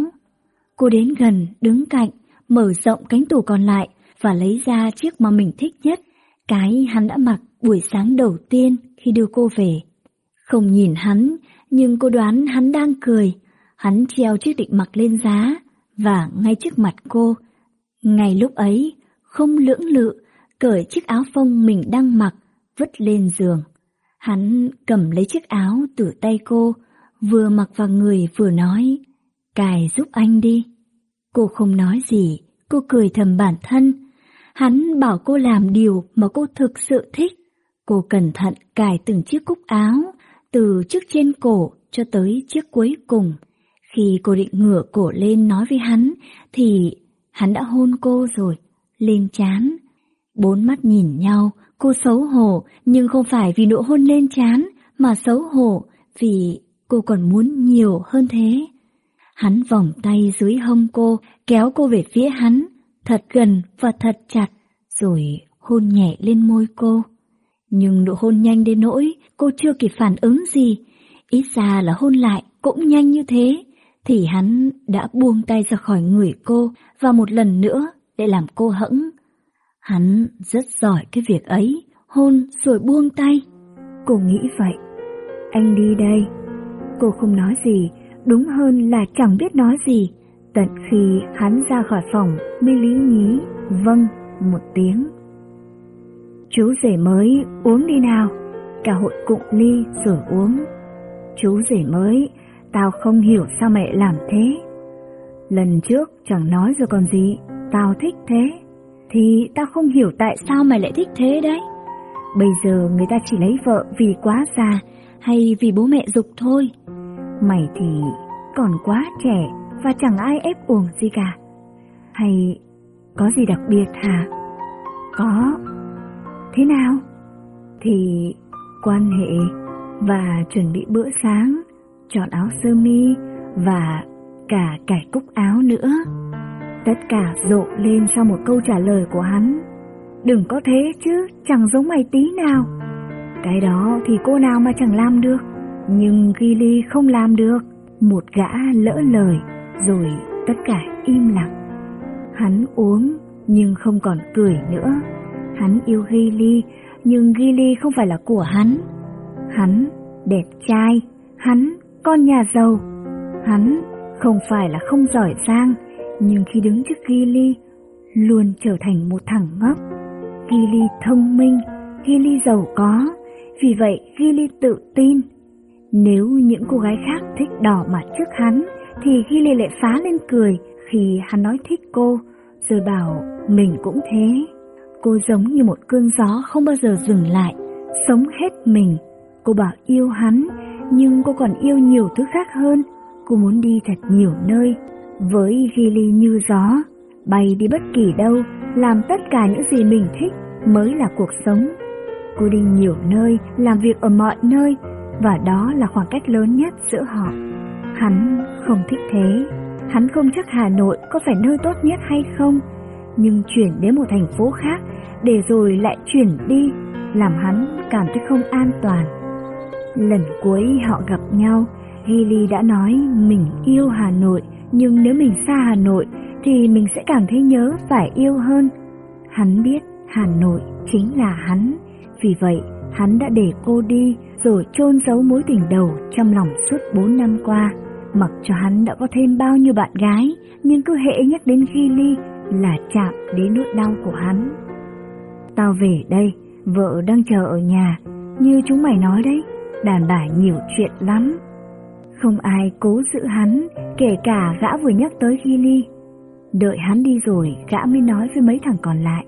Cô đến gần, đứng cạnh, mở rộng cánh tủ còn lại và lấy ra chiếc mà mình thích nhất, cái hắn đã mặc buổi sáng đầu tiên khi đưa cô về. Không nhìn hắn, nhưng cô đoán hắn đang cười. Hắn treo chiếc định mặc lên giá, và ngay trước mặt cô. Ngay lúc ấy, không lưỡng lự, cởi chiếc áo phông mình đang mặc, vứt lên giường. Hắn cầm lấy chiếc áo từ tay cô, vừa mặc vào người vừa nói, cài giúp anh đi. Cô không nói gì, cô cười thầm bản thân. Hắn bảo cô làm điều mà cô thực sự thích. Cô cẩn thận cài từng chiếc cúc áo, từ chiếc trên cổ cho tới chiếc cuối cùng. Khi cô định ngửa cổ lên nói với hắn, thì hắn đã hôn cô rồi, lên chán. Bốn mắt nhìn nhau, cô xấu hổ, nhưng không phải vì nụ hôn lên chán, mà xấu hổ vì cô còn muốn nhiều hơn thế. Hắn vòng tay dưới hông cô, kéo cô về phía hắn, thật gần và thật chặt, rồi hôn nhẹ lên môi cô. Nhưng nụ hôn nhanh đến nỗi cô chưa kịp phản ứng gì, ít ra là hôn lại cũng nhanh như thế, thì hắn đã buông tay ra khỏi người cô và một lần nữa để làm cô hững. Hắn rất giỏi cái việc ấy, hôn rồi buông tay. Cô nghĩ vậy. Anh đi đây. Cô không nói gì, đúng hơn là chẳng biết nói gì. Tận khi hắn ra khỏi phòng mới lý nhí, vâng, một tiếng. Chú rể mới, uống đi nào. Cả hội cụng ly rồi uống. Chú rể mới, tao không hiểu sao mẹ làm thế. Lần trước chẳng nói rồi còn gì, tao thích thế. Thì tao không hiểu tại sao mày lại thích thế đấy. Bây giờ người ta chỉ lấy vợ vì quá già hay vì bố mẹ dục thôi. Mày thì còn quá trẻ và chẳng ai ép uổng gì cả. Hay có gì đặc biệt hả? Có. Thế nào? Thì quan hệ và chuẩn bị bữa sáng, chọn áo sơ mi và cả cải cúc áo nữa. Tất cả rộ lên sau một câu trả lời của hắn. Đừng có thế chứ, chẳng giống mày tí nào. Cái đó thì cô nào mà chẳng làm được, nhưng Gilly không làm được. Một gã lỡ lời, rồi tất cả im lặng. Hắn uống, nhưng không còn cười nữa. Hắn yêu Gilly, nhưng Gilly không phải là của hắn. Hắn đẹp trai, hắn con nhà giàu. Hắn không phải là không giỏi giang, nhưng khi đứng trước Gilly, luôn trở thành một thằng ngốc. Gilly thông minh, Gilly giàu có, vì vậy Gilly tự tin. Nếu những cô gái khác thích đỏ mặt trước hắn, thì Gilly lại phá lên cười khi hắn nói thích cô, rồi bảo mình cũng thế. Cô giống như một cơn gió không bao giờ dừng lại, sống hết mình. Cô bảo yêu hắn, nhưng cô còn yêu nhiều thứ khác hơn. Cô muốn đi thật nhiều nơi. Với Gilly như gió, bay đi bất kỳ đâu, làm tất cả những gì mình thích mới là cuộc sống. Cô đi nhiều nơi, làm việc ở mọi nơi, và đó là khoảng cách lớn nhất giữa họ. Hắn không thích thế, hắn không chắc Hà Nội có phải nơi tốt nhất hay không, nhưng chuyển đến một thành phố khác để rồi lại chuyển đi, làm hắn cảm thấy không an toàn. Lần cuối họ gặp nhau, Gilly đã nói mình yêu Hà Nội, nhưng nếu mình xa Hà Nội thì mình sẽ cảm thấy nhớ phải yêu hơn. Hắn biết Hà Nội chính là hắn, vì vậy hắn đã để cô đi rồi chôn giấu mối tình đầu trong lòng suốt 4 năm qua. Mặc cho hắn đã có thêm bao nhiêu bạn gái, nhưng cứ hệ nhắc đến Gilly là chạm đến nỗi đau của hắn. Tao về đây, vợ đang chờ ở nhà, như chúng mày nói đấy, đàn bà nhiều chuyện lắm. Không ai cố giữ hắn, kể cả gã vừa nhắc tới Gilly. Đợi hắn đi rồi, gã mới nói với mấy thằng còn lại.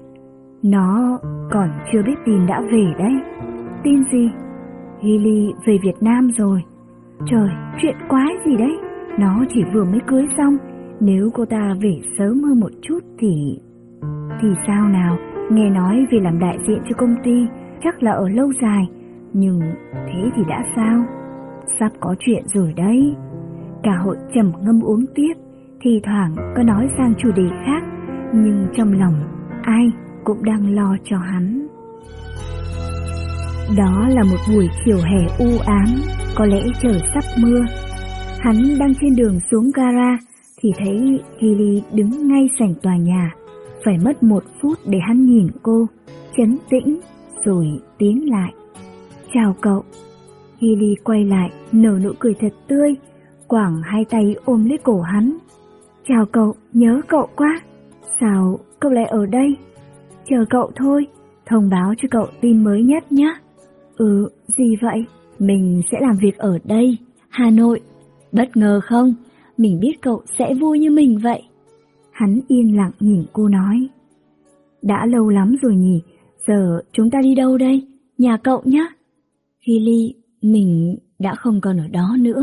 Nó còn chưa biết tin đã về đấy. Tin gì? Gilly về Việt Nam rồi. Trời, chuyện quái gì đấy? Nó chỉ vừa mới cưới xong, nếu cô ta về sớm hơn một chút thì... Thì sao nào, nghe nói vì làm đại diện cho công ty, chắc là ở lâu dài, nhưng thế thì đã sao? Sắp có chuyện rồi đấy. Cả hội trầm ngâm uống tiếp, thì thoảng có nói sang chủ đề khác, nhưng trong lòng ai cũng đang lo cho hắn. Đó là một buổi chiều hè u ám, có lẽ trời sắp mưa. Hắn đang trên đường xuống gara thì thấy Gilly đứng ngay sảnh tòa nhà. Phải mất một phút để hắn nhìn cô, chấn tĩnh, rồi tiến lại. Chào cậu. Gilly quay lại, nở nụ cười thật tươi, quảng hai tay ôm lấy cổ hắn. Chào cậu, nhớ cậu quá. Sao cậu lại ở đây? Chờ cậu thôi, thông báo cho cậu tin mới nhất nhé. Ừ, gì vậy? Mình sẽ làm việc ở đây, Hà Nội. Bất ngờ không? Mình biết cậu sẽ vui như mình vậy. Hắn yên lặng nhìn cô nói. Đã lâu lắm rồi nhỉ, giờ chúng ta đi đâu đây? Nhà cậu nhá. Gilly, mình đã không còn ở đó nữa.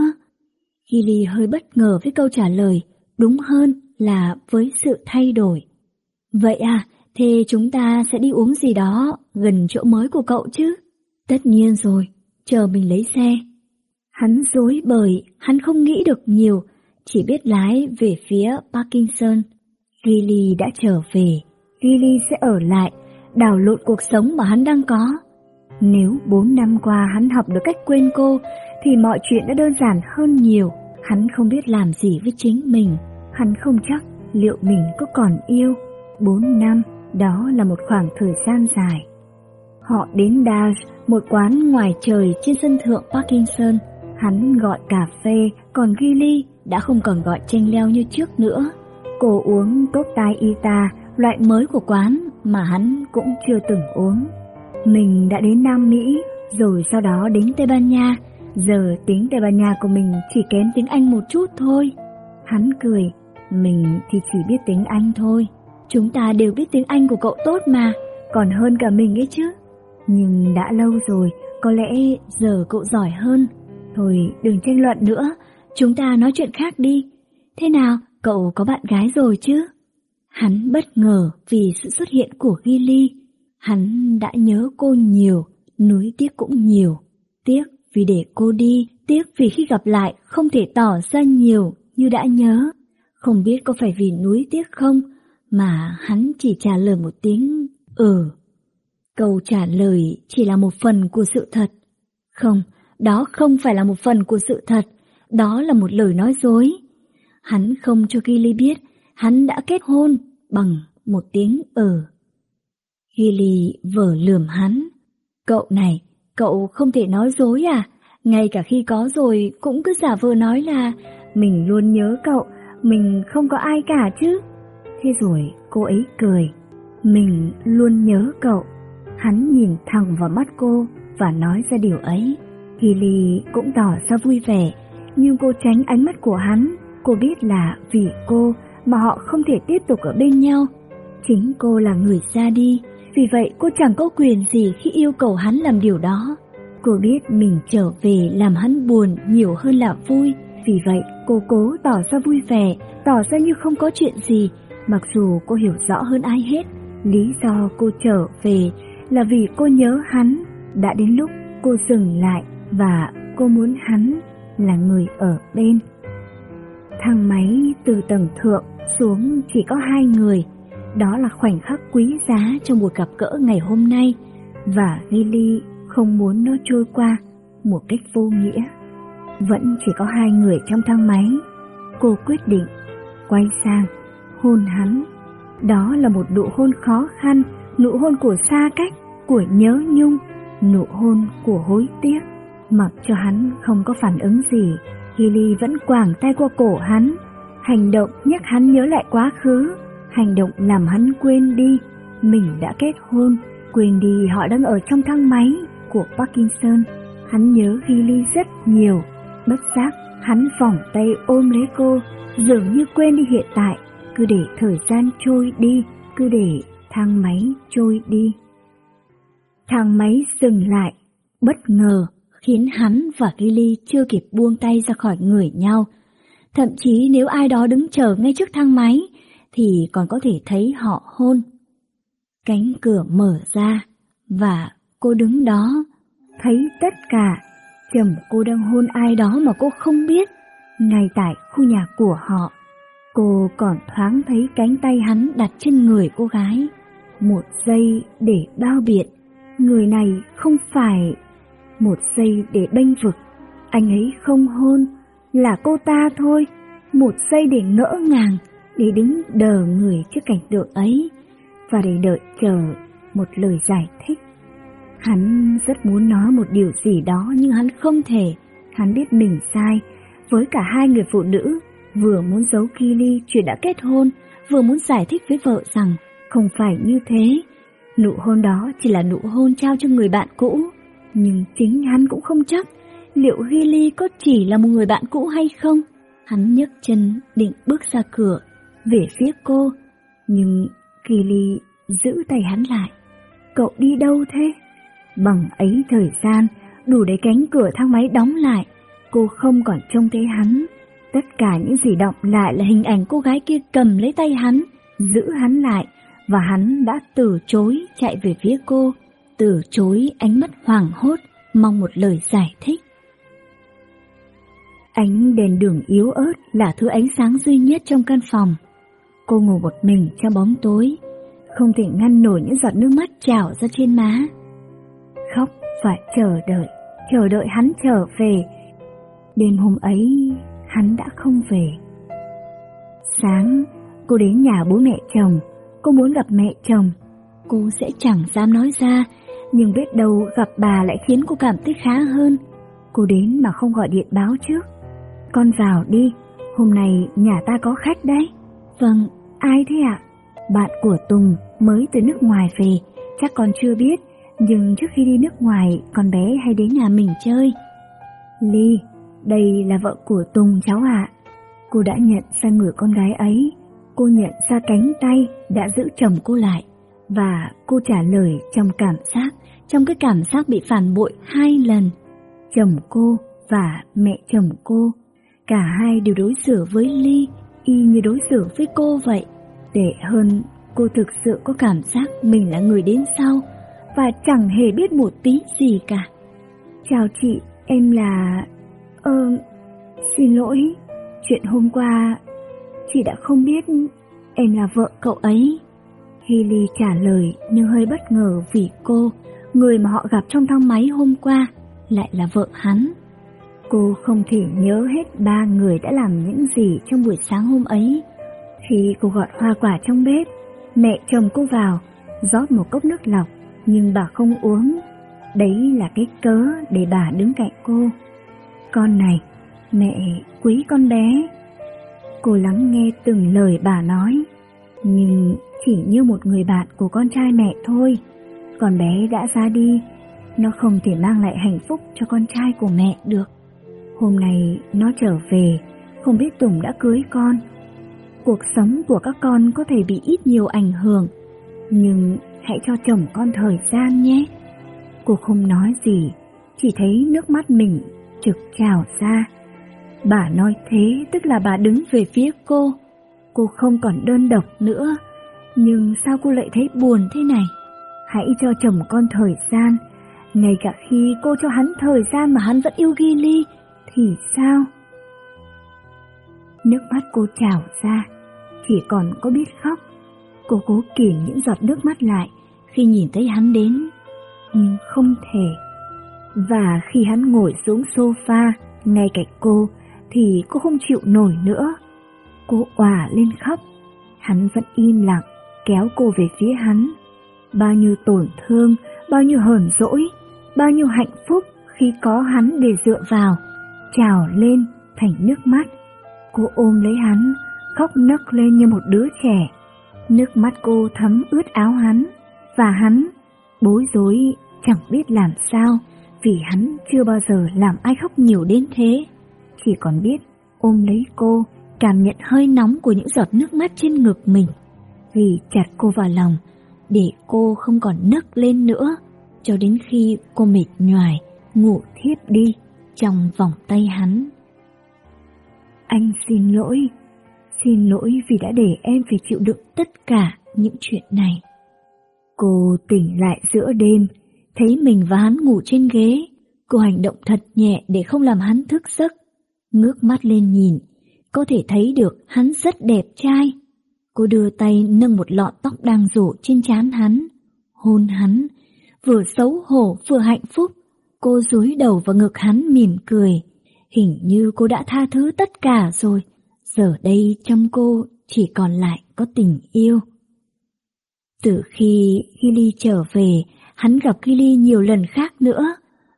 Gilly hơi bất ngờ với câu trả lời, đúng hơn là với sự thay đổi. Vậy à, thế chúng ta sẽ đi uống gì đó gần chỗ mới của cậu chứ? Tất nhiên rồi, chờ mình lấy xe. Hắn dối bời, hắn không nghĩ được nhiều, chỉ biết lái về phía Parkinson. Gilly đã trở về, Gilly sẽ ở lại, đảo lộn cuộc sống mà hắn đang có. Nếu bốn năm qua hắn học được cách quên cô, thì mọi chuyện đã đơn giản hơn nhiều. Hắn không biết làm gì với chính mình, hắn không chắc liệu mình có còn yêu. Bốn năm, đó là một khoảng thời gian dài. Họ đến Dash, một quán ngoài trời trên sân thượng Parkinson. Hắn gọi cà phê, còn Gilly đã không còn gọi chanh leo như trước nữa. Cô uống cốc tai Ita, loại mới của quán mà hắn cũng chưa từng uống. Mình đã đến Nam Mỹ, rồi sau đó đến Tây Ban Nha. Giờ tiếng Tây Ban Nha của mình chỉ kém tiếng Anh một chút thôi. Hắn cười, mình thì chỉ biết tiếng Anh thôi. Chúng ta đều biết tiếng Anh của cậu tốt mà, còn hơn cả mình ấy chứ. Nhưng đã lâu rồi, có lẽ giờ cậu giỏi hơn. Thôi đừng tranh luận nữa, chúng ta nói chuyện khác đi. Thế nào, cậu có bạn gái rồi chứ? Hắn bất ngờ vì sự xuất hiện của Gilly. Hắn đã nhớ cô nhiều, núi tiếc cũng nhiều. Tiếc vì để cô đi, tiếc vì khi gặp lại không thể tỏ ra nhiều như đã nhớ. Không biết có phải vì núi tiếc không, mà hắn chỉ trả lời một tiếng ừ. Câu trả lời chỉ là một phần của sự thật. Không, đó không phải là một phần của sự thật, đó là một lời nói dối. Hắn không cho Gilly biết hắn đã kết hôn bằng một tiếng ờ. ừ. Gilly vở lườm hắn. Cậu này, cậu không thể nói dối à? Ngay cả khi có rồi cũng cứ giả vờ nói là mình luôn nhớ cậu, mình không có ai cả chứ. Thế rồi cô ấy cười, mình luôn nhớ cậu. Hắn nhìn thẳng vào mắt cô và nói ra điều ấy. Gilly cũng tỏ ra vui vẻ, nhưng cô tránh ánh mắt của hắn. Cô biết là vì cô mà họ không thể tiếp tục ở bên nhau. Chính cô là người ra đi, vì vậy cô chẳng có quyền gì khi yêu cầu hắn làm điều đó. Cô biết mình trở về làm hắn buồn nhiều hơn là vui, vì vậy cô cố tỏ ra vui vẻ, tỏ ra như không có chuyện gì, mặc dù cô hiểu rõ hơn ai hết. Lý do cô trở về là vì cô nhớ hắn, đã đến lúc cô dừng lại và cô muốn hắn là người ở bên. Thang máy từ tầng thượng xuống chỉ có hai người, đó là khoảnh khắc quý giá trong buổi gặp gỡ ngày hôm nay và Lily không muốn nó trôi qua một cách vô nghĩa. Vẫn chỉ có hai người trong thang máy. Cô quyết định quay sang hôn hắn. Đó là một nụ hôn khó khăn, nụ hôn của xa cách, của nhớ nhung, nụ hôn của hối tiếc. Mặc cho hắn không có phản ứng gì, Lily vẫn quàng tay qua cổ hắn. Hành động nhắc hắn nhớ lại quá khứ, hành động làm hắn quên đi, mình đã kết hôn, quên đi họ đang ở trong thang máy của Parkinson. Hắn nhớ Lily rất nhiều, bất giác hắn vòng tay ôm lấy cô, dường như quên đi hiện tại, cứ để thời gian trôi đi, cứ để thang máy trôi đi. Thang máy dừng lại, bất ngờ khiến hắn và Lily chưa kịp buông tay ra khỏi người nhau. Thậm chí nếu ai đó đứng chờ ngay trước thang máy, thì còn có thể thấy họ hôn. Cánh cửa mở ra, và cô đứng đó, thấy tất cả. Chồng cô đang hôn ai đó mà cô không biết, ngay tại khu nhà của họ. Cô còn thoáng thấy cánh tay hắn đặt trên người cô gái. Một giây để bao biện, người này không phải một giây để bênh vực, anh ấy không hôn, là cô ta thôi, một giây để ngỡ ngàng, để đứng đờ người trước cảnh tượng ấy, và để đợi chờ một lời giải thích. Hắn rất muốn nói một điều gì đó nhưng hắn không thể, hắn biết mình sai, với cả hai người phụ nữ, vừa muốn giấu Kili chuyện đã kết hôn, vừa muốn giải thích với vợ rằng không phải như thế. Nụ hôn đó chỉ là nụ hôn trao cho người bạn cũ, nhưng chính hắn cũng không chắc liệu Gilly có chỉ là một người bạn cũ hay không. Hắn nhấc chân định bước ra cửa, về phía cô, nhưng Gilly giữ tay hắn lại. Cậu đi đâu thế? Bằng ấy thời gian, đủ để cánh cửa thang máy đóng lại, cô không còn trông thấy hắn. Tất cả những gì động lại là hình ảnh cô gái kia cầm lấy tay hắn, giữ hắn lại, và hắn đã từ chối chạy về phía cô từ chối ánh mắt hoàng hốt, mong một lời giải thích. Ánh đèn đường yếu ớt là thứ ánh sáng duy nhất trong căn phòng. Cô ngủ một mình trong bóng tối, không thể ngăn nổi những giọt nước mắt trào ra trên má. Khóc và chờ đợi, chờ đợi hắn trở về. Đêm hôm ấy, hắn đã không về. Sáng, cô đến nhà bố mẹ chồng, cô muốn gặp mẹ chồng. Cô sẽ chẳng dám nói ra nhưng biết đâu gặp bà lại khiến cô cảm thấy khá hơn. Cô đến mà không gọi điện báo trước. Con vào đi, hôm nay nhà ta có khách đấy. Vâng, ai thế ạ? Bạn của Tùng mới từ nước ngoài về, chắc con chưa biết, nhưng trước khi đi nước ngoài con bé hay đến nhà mình chơi. Ly, đây là vợ của Tùng cháu ạ. Cô đã nhận ra người con gái ấy, cô nhận ra cánh tay đã giữ chồng cô lại. Và cô trả lời trong cảm giác, trong cái cảm giác bị phản bội hai lần. Chồng cô và mẹ chồng cô, cả hai đều đối xử với Ly y như đối xử với cô vậy. Tệ hơn, cô thực sự có cảm giác mình là người đến sau và chẳng hề biết một tí gì cả. Chào chị, em là... Ơ... xin lỗi. chuyện hôm qua, chị đã không biết em là vợ cậu ấy. Gilly trả lời nhưng hơi bất ngờ vì cô, người mà họ gặp trong thang máy hôm qua, lại là vợ hắn. Cô không thể nhớ hết ba người đã làm những gì trong buổi sáng hôm ấy. Khi cô gọt hoa quả trong bếp, mẹ chồng cô vào, rót một cốc nước lọc, nhưng bà không uống. Đấy là cái cớ để bà đứng cạnh cô. Con này, mẹ quý con bé. Cô lắng nghe từng lời bà nói, nhưng chỉ như một người bạn của con trai mẹ thôi. Con bé đã ra đi, nó không thể mang lại hạnh phúc cho con trai của mẹ được. Hôm nay nó trở về, không biết Tùng đã cưới con. Cuộc sống của các con có thể bị ít nhiều ảnh hưởng, nhưng hãy cho chồng con thời gian nhé. Cô không nói gì, chỉ thấy nước mắt mình trực trào ra. Bà nói thế tức là bà đứng về phía cô. Cô không còn đơn độc nữa, nhưng sao cô lại thấy buồn thế này? Hãy cho chồng con thời gian, ngay cả khi cô cho hắn thời gian mà hắn vẫn yêu Gilly, thì sao? Nước mắt cô trào ra, chỉ còn có biết khóc. Cô cố kìm những giọt nước mắt lại khi nhìn thấy hắn đến, nhưng không thể. Và khi hắn ngồi xuống sofa ngay cạnh cô, thì cô không chịu nổi nữa. Cô òa lên khóc, hắn vẫn im lặng, kéo cô về phía hắn. Bao nhiêu tổn thương, bao nhiêu hờn dỗi, bao nhiêu hạnh phúc khi có hắn để dựa vào, trào lên thành nước mắt. Cô ôm lấy hắn, khóc nấc lên như một đứa trẻ. Nước mắt cô thấm ướt áo hắn, và hắn bối rối chẳng biết làm sao vì hắn chưa bao giờ làm ai khóc nhiều đến thế. Chỉ còn biết ôm lấy cô, cảm nhận hơi nóng của những giọt nước mắt trên ngực mình. Vì chặt cô vào lòng, để cô không còn nấc lên nữa, cho đến khi cô mệt nhoài, ngủ thiếp đi trong vòng tay hắn. Anh xin lỗi, xin lỗi vì đã để em phải chịu đựng tất cả những chuyện này. Cô tỉnh lại giữa đêm, thấy mình và hắn ngủ trên ghế. Cô hành động thật nhẹ để không làm hắn thức giấc. Ngước mắt lên nhìn, có thể thấy được hắn rất đẹp trai. Cô đưa tay nâng một lọn tóc đang rủ trên trán hắn, hôn hắn, vừa xấu hổ vừa hạnh phúc. Cô dúi đầu vào ngực hắn mỉm cười. Hình như cô đã tha thứ tất cả rồi. Giờ đây trong cô chỉ còn lại có tình yêu. Từ khi Gilly trở về, hắn gặp Gilly nhiều lần khác nữa.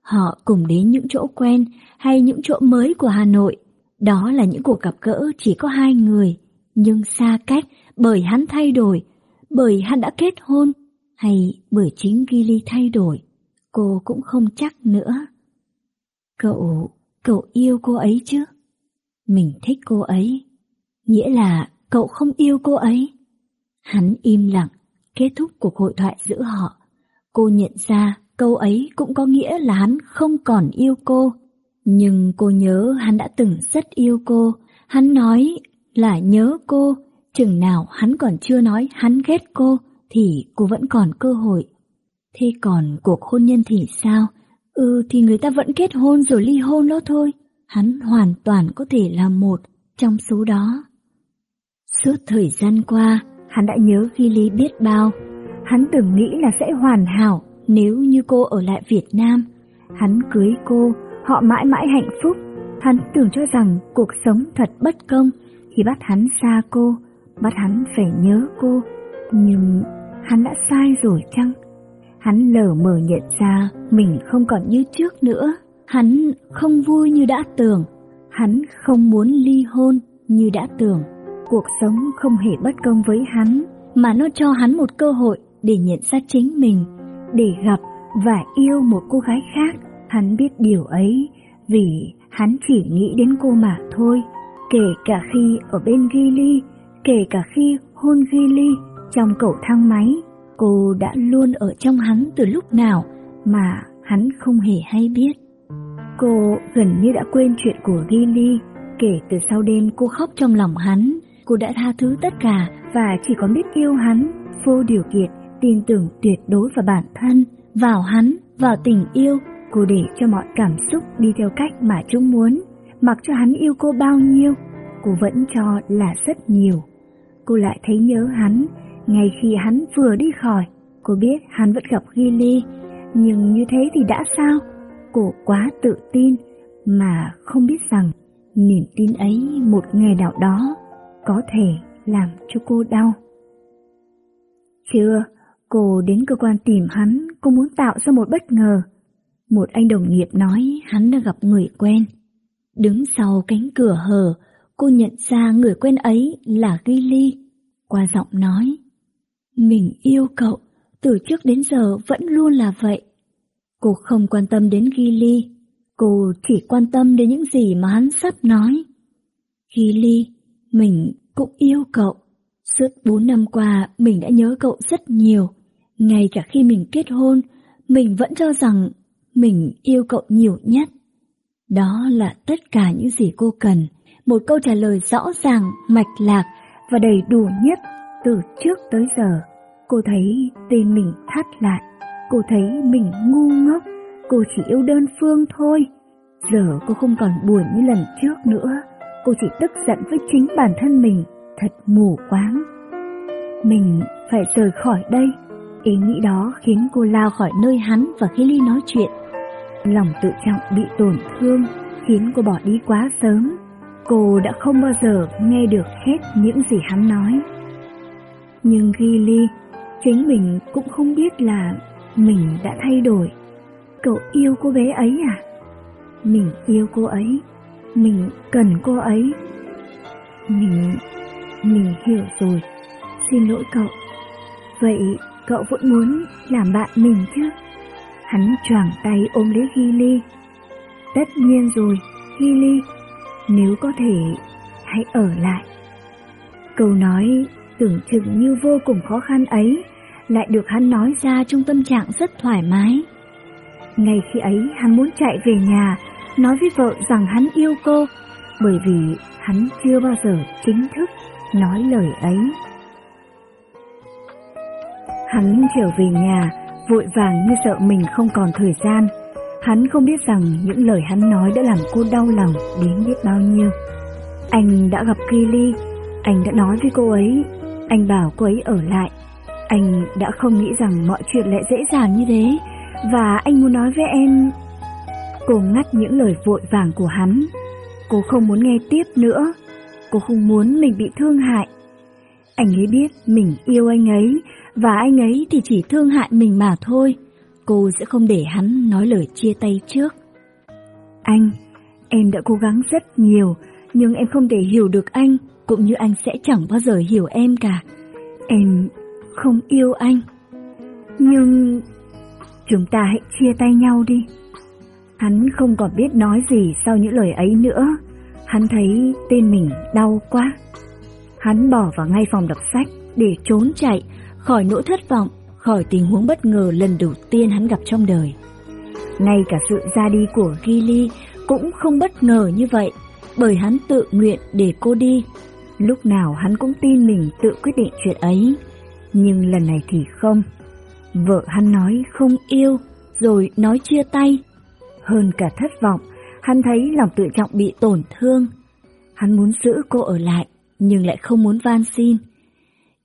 Họ cùng đến những chỗ quen hay những chỗ mới của Hà Nội. Đó là những cuộc gặp gỡ chỉ có hai người, nhưng xa cách bởi hắn thay đổi, bởi hắn đã kết hôn, hay bởi chính Gilly thay đổi. Cô cũng không chắc nữa. Cậu, cậu yêu cô ấy chứ? Mình thích cô ấy. Nghĩa là cậu không yêu cô ấy. Hắn im lặng, kết thúc cuộc hội thoại giữa họ. Cô nhận ra câu ấy cũng có nghĩa là hắn không còn yêu cô. Nhưng cô nhớ hắn đã từng rất yêu cô. Hắn nói là nhớ cô, chừng nào hắn còn chưa nói hắn ghét cô thì cô vẫn còn cơ hội. Thế còn cuộc hôn nhân thì sao? Ừ thì người ta vẫn kết hôn rồi ly hôn đó thôi. Hắn hoàn toàn có thể là một trong số đó. Suốt thời gian qua, hắn đã nhớ Gilly biết bao. Hắn từng nghĩ là sẽ hoàn hảo nếu như cô ở lại Việt Nam. Hắn cưới cô, họ mãi mãi hạnh phúc. Hắn tưởng cho rằng cuộc sống thật bất công khi bắt hắn xa cô, bắt hắn phải nhớ cô. Nhưng hắn đã sai rồi chăng? Hắn lờ mờ nhận ra mình không còn như trước nữa. Hắn không vui như đã tưởng. Hắn không muốn ly hôn như đã tưởng. Cuộc sống không hề bất công với hắn, mà nó cho hắn một cơ hội để nhận ra chính mình, để gặp và yêu một cô gái khác. Hắn biết điều ấy vì hắn chỉ nghĩ đến cô mà thôi, kể cả khi ở bên gili kể cả khi hôn gili trong cầu thang máy. Cô đã luôn ở trong hắn từ lúc nào mà hắn không hề hay biết. Cô gần như đã quên chuyện của gili kể từ sau đêm cô khóc trong lòng hắn, cô đã tha thứ tất cả và chỉ còn biết yêu hắn, vô điều kiện, tin tưởng tuyệt đối vào bản thân, vào hắn, vào tình yêu. Cô để cho mọi cảm xúc đi theo cách mà chúng muốn, mặc cho hắn yêu cô bao nhiêu, cô vẫn cho là rất nhiều. Cô lại thấy nhớ hắn, ngay khi hắn vừa đi khỏi, cô biết hắn vẫn gặp Gilly, nhưng như thế thì đã sao? Cô quá tự tin, mà không biết rằng niềm tin ấy một ngày nào đó có thể làm cho cô đau. Chưa, cô đến cơ quan tìm hắn, cô muốn tạo ra một bất ngờ. Một anh đồng nghiệp nói hắn đã gặp người quen. Đứng sau cánh cửa hờ, cô nhận ra người quen ấy là Gilly. Qua giọng nói, mình yêu cậu, từ trước đến giờ vẫn luôn là vậy. Cô không quan tâm đến Gilly, cô chỉ quan tâm đến những gì mà hắn sắp nói. Gilly, mình cũng yêu cậu. Suốt bốn năm qua mình đã nhớ cậu rất nhiều. Ngay cả khi mình kết hôn, mình vẫn cho rằng mình yêu cậu nhiều nhất. Đó là tất cả những gì cô cần, một câu trả lời rõ ràng, mạch lạc và đầy đủ nhất từ trước tới giờ. Cô thấy tim mình thắt lại, cô thấy mình ngu ngốc, cô chỉ yêu đơn phương thôi. Giờ cô không còn buồn như lần trước nữa, cô chỉ tức giận với chính bản thân mình, thật mù quáng. Mình phải rời khỏi đây. Ý nghĩ đó khiến cô lao khỏi nơi hắn và khi Ly nói chuyện. Lòng tự trọng bị tổn thương khiến cô bỏ đi quá sớm. Cô đã không bao giờ nghe được hết những gì hắn nói. Nhưng Gilly, chính mình cũng không biết là mình đã thay đổi. Cậu yêu cô bé ấy à? Mình yêu cô ấy, mình cần cô ấy. Mình... mình hiểu rồi, xin lỗi cậu. Vậy cậu vẫn muốn làm bạn mình chứ? Hắn choàng tay ôm lấy Gilly. Tất nhiên rồi, Gilly, nếu có thể, hãy ở lại. Câu nói tưởng chừng như vô cùng khó khăn ấy lại được hắn nói ra trong tâm trạng rất thoải mái. Ngay khi ấy hắn muốn chạy về nhà, nói với vợ rằng hắn yêu cô, bởi vì hắn chưa bao giờ chính thức nói lời ấy. Hắn trở về nhà, vội vàng như sợ mình không còn thời gian. Hắn không biết rằng những lời hắn nói đã làm cô đau lòng đến biết bao nhiêu. Anh đã gặp Kylie, anh đã nói với cô ấy, anh bảo cô ấy ở lại. Anh đã không nghĩ rằng mọi chuyện lại dễ dàng như thế, và anh muốn nói với em... Cô ngắt những lời vội vàng của hắn. Cô không muốn nghe tiếp nữa. Cô không muốn mình bị thương hại. Anh ấy biết mình yêu anh ấy và anh ấy thì chỉ thương hại mình mà thôi. Cô sẽ không để hắn nói lời chia tay trước. Anh, em đã cố gắng rất nhiều, nhưng em không thể hiểu được anh, cũng như anh sẽ chẳng bao giờ hiểu em cả. Em không yêu anh. Nhưng chúng ta hãy chia tay nhau đi. Hắn không còn biết nói gì sau những lời ấy nữa. Hắn thấy tên mình đau quá. Hắn bỏ vào ngay phòng đọc sách để trốn chạy khỏi nỗi thất vọng, khỏi tình huống bất ngờ lần đầu tiên hắn gặp trong đời. Ngay cả sự ra đi của Gilly cũng không bất ngờ như vậy, bởi hắn tự nguyện để cô đi. Lúc nào hắn cũng tin mình tự quyết định chuyện ấy, nhưng lần này thì không. Vợ hắn nói không yêu, rồi nói chia tay. Hơn cả thất vọng, hắn thấy lòng tự trọng bị tổn thương. Hắn muốn giữ cô ở lại, nhưng lại không muốn van xin.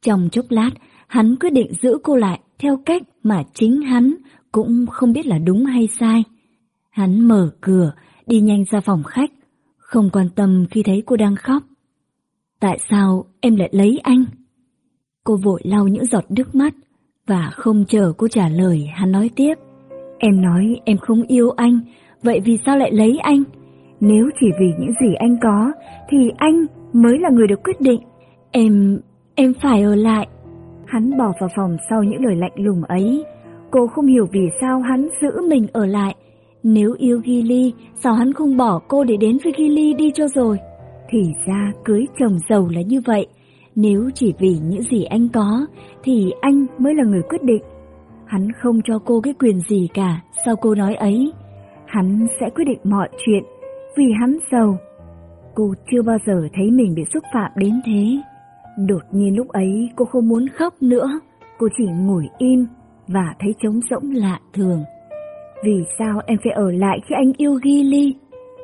Trong chốc lát, hắn quyết định giữ cô lại theo cách mà chính hắn cũng không biết là đúng hay sai. Hắn mở cửa, đi nhanh ra phòng khách, không quan tâm khi thấy cô đang khóc. Tại sao em lại lấy anh? Cô vội lau những giọt nước mắt và không chờ cô trả lời, hắn nói tiếp. Em nói em không yêu anh, vậy vì sao lại lấy anh? Nếu chỉ vì những gì anh có, thì anh mới là người được quyết định. Em, em phải ở lại. Hắn bỏ vào phòng sau những lời lạnh lùng ấy. Cô không hiểu vì sao hắn giữ mình ở lại. Nếu yêu Gilly, sao hắn không bỏ cô để đến với Gilly đi cho rồi? Thì ra cưới chồng giàu là như vậy. Nếu chỉ vì những gì anh có, thì anh mới là người quyết định. Hắn không cho cô cái quyền gì cả sau cô nói ấy. Hắn sẽ quyết định mọi chuyện vì hắn giàu. Cô chưa bao giờ thấy mình bị xúc phạm đến thế. Đột nhiên lúc ấy cô không muốn khóc nữa, cô chỉ ngồi im và thấy trống rỗng lạ thường. Vì sao em phải ở lại khi anh yêu Gilly?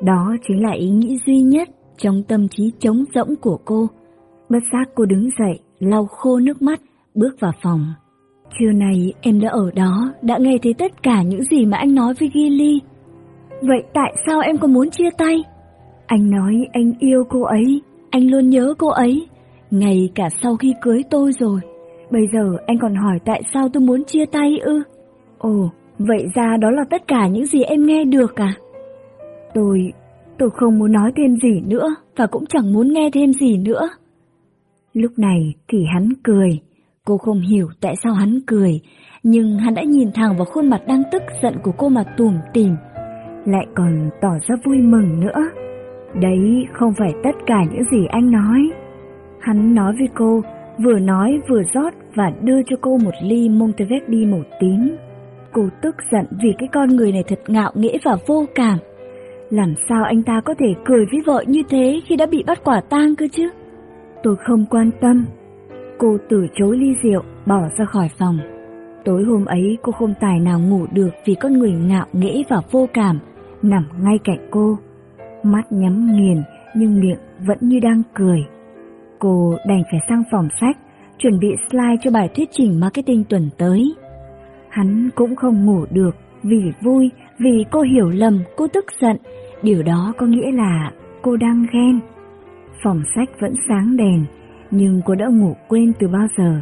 Đó chính là ý nghĩ duy nhất trong tâm trí trống rỗng của cô. Bất giác cô đứng dậy, lau khô nước mắt, bước vào phòng. Trưa nay em đã ở đó, đã nghe thấy tất cả những gì mà anh nói với Gilly. Vậy tại sao em còn muốn chia tay? Anh nói anh yêu cô ấy, anh luôn nhớ cô ấy, ngay cả sau khi cưới tôi rồi. Bây giờ anh còn hỏi tại sao tôi muốn chia tay ư? Ồ, vậy ra đó là tất cả những gì em nghe được à? Tôi, tôi không muốn nói thêm gì nữa và cũng chẳng muốn nghe thêm gì nữa. Lúc này thì hắn cười. Cô không hiểu tại sao hắn cười, nhưng hắn đã nhìn thẳng vào khuôn mặt đang tức giận của cô mà tủm tỉm, lại còn tỏ ra vui mừng nữa. Đấy không phải tất cả những gì anh nói. Hắn nói với cô, vừa nói vừa rót và đưa cho cô một ly Monteverdi màu tím. Cô tức giận vì cái con người này thật ngạo nghễ và vô cảm. Làm sao anh ta có thể cười với vợ như thế khi đã bị bắt quả tang cơ chứ? Tôi không quan tâm. Cô từ chối ly rượu, bỏ ra khỏi phòng. Tối hôm ấy cô không tài nào ngủ được vì con người ngạo nghễ và vô cảm nằm ngay cạnh cô. Mắt nhắm nghiền nhưng miệng vẫn như đang cười. Cô đành phải sang phòng sách, chuẩn bị slide cho bài thuyết trình marketing tuần tới. Hắn cũng không ngủ được vì vui, vì cô hiểu lầm, cô tức giận. Điều đó có nghĩa là cô đang ghen. Phòng sách vẫn sáng đèn, nhưng cô đã ngủ quên từ bao giờ.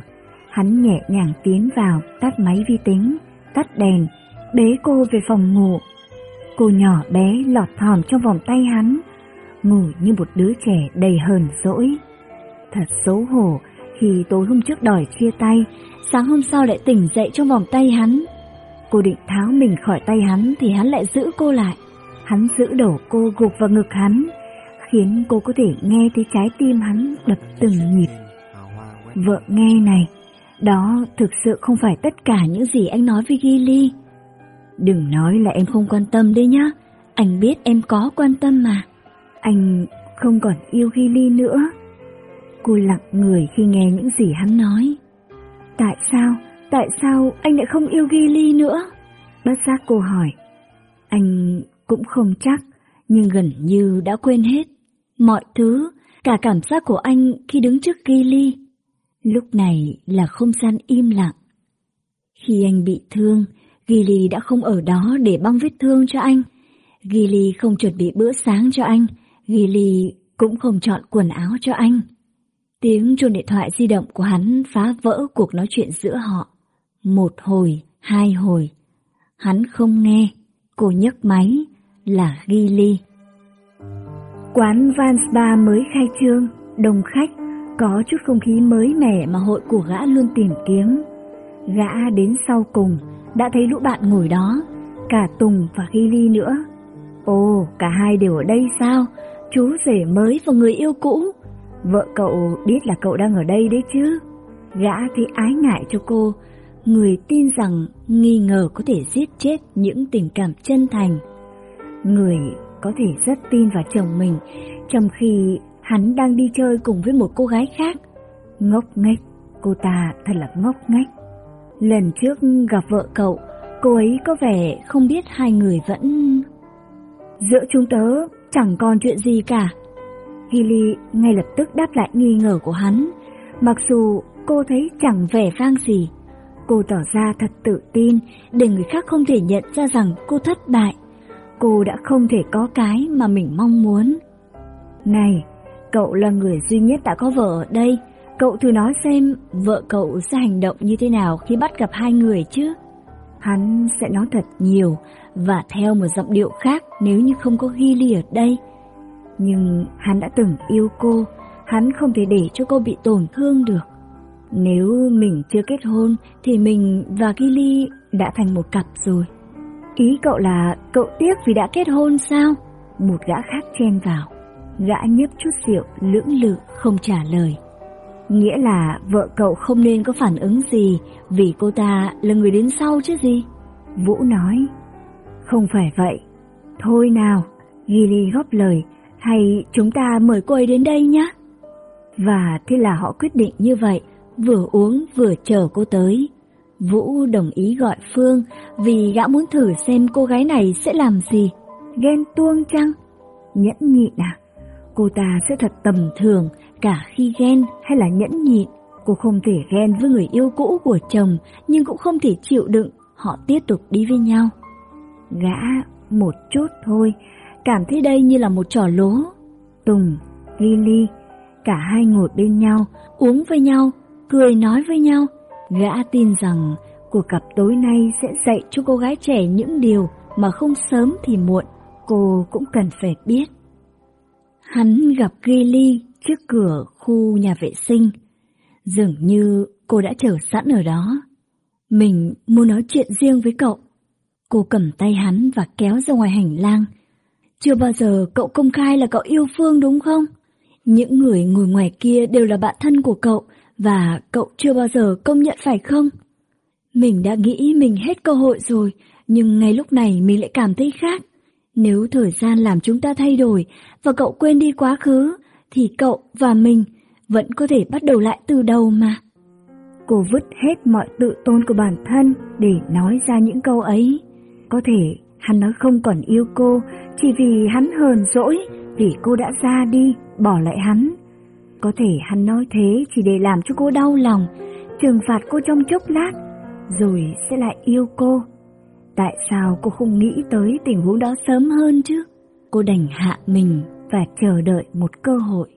Hắn nhẹ nhàng tiến vào, tắt máy vi tính, tắt đèn, bế cô về phòng ngủ. Cô nhỏ bé lọt thỏm trong vòng tay hắn, ngủ như một đứa trẻ đầy hờn dỗi. Thật xấu hổ khi tối hôm trước đòi chia tay, sáng hôm sau lại tỉnh dậy trong vòng tay hắn. Cô định tháo mình khỏi tay hắn thì hắn lại giữ cô lại. Hắn giữ đầu cô gục vào ngực hắn, khiến cô có thể nghe thấy trái tim hắn đập từng nhịp. Vợ nghe này, đó thực sự không phải tất cả những gì anh nói với Gilly. Đừng nói là em không quan tâm đấy nhá, anh biết em có quan tâm mà. Anh không còn yêu Gilly nữa. Cô lặng người khi nghe những gì hắn nói. Tại sao, tại sao anh lại không yêu Gilly nữa? Bất giác cô hỏi. Anh cũng không chắc, nhưng gần như đã quên hết. Mọi thứ, cả cảm giác của anh khi đứng trước Gilly. Lúc này là không gian im lặng. Khi anh bị thương, Gilly đã không ở đó để băng vết thương cho anh. Gilly không chuẩn bị bữa sáng cho anh. Gilly cũng không chọn quần áo cho anh. Tiếng chuông điện thoại di động của hắn phá vỡ cuộc nói chuyện giữa họ. Một hồi, hai hồi. Hắn không nghe. Cô nhấc máy là Gilly. Quán Vans Bar mới khai trương, đông khách, có chút không khí mới mẻ mà hội của gã luôn tìm kiếm. Gã đến sau cùng, đã thấy lũ bạn ngồi đó, cả Tùng và Gilly nữa. Ồ, cả hai đều ở đây sao? Chú rể mới và người yêu cũ. Vợ cậu biết là cậu đang ở đây đấy chứ. Gã thì ái ngại cho cô, người tin rằng nghi ngờ có thể giết chết những tình cảm chân thành. Người có thể rất tin vào chồng mình, trong khi hắn đang đi chơi cùng với một cô gái khác. Ngốc nghếch, cô ta thật là ngốc nghếch. Lần trước gặp vợ cậu, cô ấy có vẻ không biết hai người vẫn... Giữa chúng tớ chẳng còn chuyện gì cả. Gilly ngay lập tức đáp lại nghi ngờ của hắn, mặc dù cô thấy chẳng vẻ vang gì. Cô tỏ ra thật tự tin để người khác không thể nhận ra rằng cô thất bại. Cô đã không thể có cái mà mình mong muốn. Này, cậu là người duy nhất đã có vợ ở đây, Cậu thử nói xem vợ cậu sẽ hành động như thế nào khi bắt gặp hai người chứ? Hắn sẽ nói thật nhiều và theo một giọng điệu khác nếu như không có Gilly ở đây. Nhưng hắn đã từng yêu cô, hắn không thể để cho cô bị tổn thương được. Nếu mình chưa kết hôn thì mình và Gilly đã thành một cặp rồi. Ý cậu là cậu tiếc vì đã kết hôn sao? Một gã khác chen vào. Gã nhấp chút rượu lưỡng lự không trả lời. Nghĩa là vợ cậu không nên có phản ứng gì vì cô ta là người đến sau chứ gì? Vũ nói, không phải vậy. Thôi nào, Gilly góp lời, hay chúng ta mời cô ấy đến đây nhé. Và thế là họ quyết định như vậy, vừa uống vừa chờ cô tới. Vũ đồng ý gọi Phương vì gã muốn thử xem cô gái này sẽ làm gì. Ghen tuông chăng? Nhẫn nhịn à? Cô ta sẽ thật tầm thường cả khi ghen hay là nhẫn nhịn. Cô không thể ghen với người yêu cũ của chồng nhưng cũng không thể chịu đựng họ tiếp tục đi với nhau. Gã một chút thôi, cảm thấy đây như là một trò lố. Tùng, Lily, cả hai ngồi bên nhau, uống với nhau, cười nói với nhau. Gã tin rằng cuộc gặp tối nay sẽ dạy cho cô gái trẻ những điều mà không sớm thì muộn, cô cũng cần phải biết. Hắn gặp Gilly trước cửa khu nhà vệ sinh. Dường như cô đã chờ sẵn ở đó. Mình muốn nói chuyện riêng với cậu. Cô cầm tay hắn và kéo ra ngoài hành lang. Chưa bao giờ cậu công khai là cậu yêu Phương đúng không? Những người ngồi ngoài kia đều là bạn thân của cậu và cậu chưa bao giờ công nhận phải không? Mình đã nghĩ mình hết cơ hội rồi, nhưng ngay lúc này mình lại cảm thấy khác. Nếu thời gian làm chúng ta thay đổi và cậu quên đi quá khứ, thì cậu và mình vẫn có thể bắt đầu lại từ đầu mà. Cô vứt hết mọi tự tôn của bản thân để nói ra những câu ấy. Có thể hắn nói không còn yêu cô chỉ vì hắn hờn dỗi vì cô đã ra đi, bỏ lại hắn. Có thể hắn nói thế chỉ để làm cho cô đau lòng, trừng phạt cô trong chốc lát, rồi sẽ lại yêu cô. Tại sao cô không nghĩ tới tình huống đó sớm hơn chứ? Cô đành hạ mình và chờ đợi một cơ hội.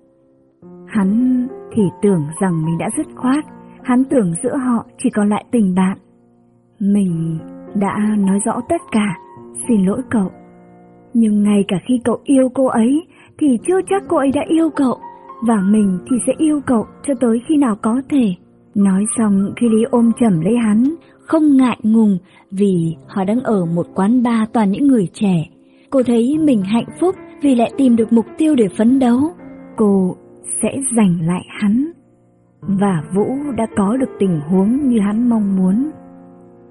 Hắn thì tưởng rằng mình đã dứt khoát, hắn tưởng giữa họ chỉ còn lại tình bạn. Mình đã nói rõ tất cả, xin lỗi cậu. Nhưng ngay cả khi cậu yêu cô ấy thì chưa chắc cô ấy đã yêu cậu, và mình thì sẽ yêu cậu cho tới khi nào có thể. Nói xong Gilly ôm chầm lấy hắn, không ngại ngùng vì họ đang ở một quán bar toàn những người trẻ. Cô thấy mình hạnh phúc vì lại tìm được mục tiêu để phấn đấu. Cô sẽ giành lại hắn. Và Vũ đã có được tình huống như hắn mong muốn.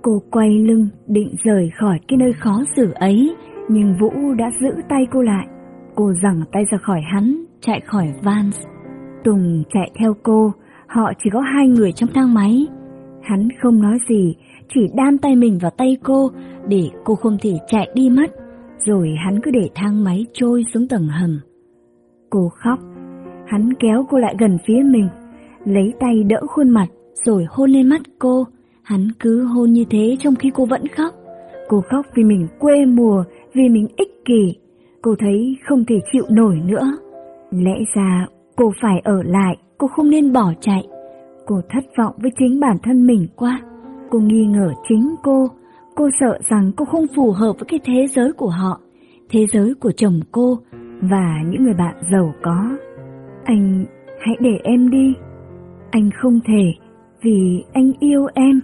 Cô quay lưng định rời khỏi cái nơi khó xử ấy, nhưng Vũ đã giữ tay cô lại. Cô giằng tay ra khỏi hắn, chạy khỏi Vans. Tùng chạy theo cô, họ chỉ có hai người trong thang máy. Hắn không nói gì, chỉ đan tay mình vào tay cô để cô không thể chạy đi mất, rồi hắn cứ để thang máy trôi xuống tầng hầm. Cô khóc, hắn kéo cô lại gần phía mình, lấy tay đỡ khuôn mặt rồi hôn lên mắt cô. Hắn cứ hôn như thế trong khi cô vẫn khóc. Cô khóc vì mình quê mùa, vì mình ích kỷ. Cô thấy không thể chịu nổi nữa. Lẽ ra cô phải ở lại, cô không nên bỏ chạy. Cô thất vọng với chính bản thân mình quá. Cô nghi ngờ chính cô. Cô sợ rằng cô không phù hợp với cái thế giới của họ, thế giới của chồng cô và những người bạn giàu có. Anh hãy để em đi. Anh không thể vì anh yêu em.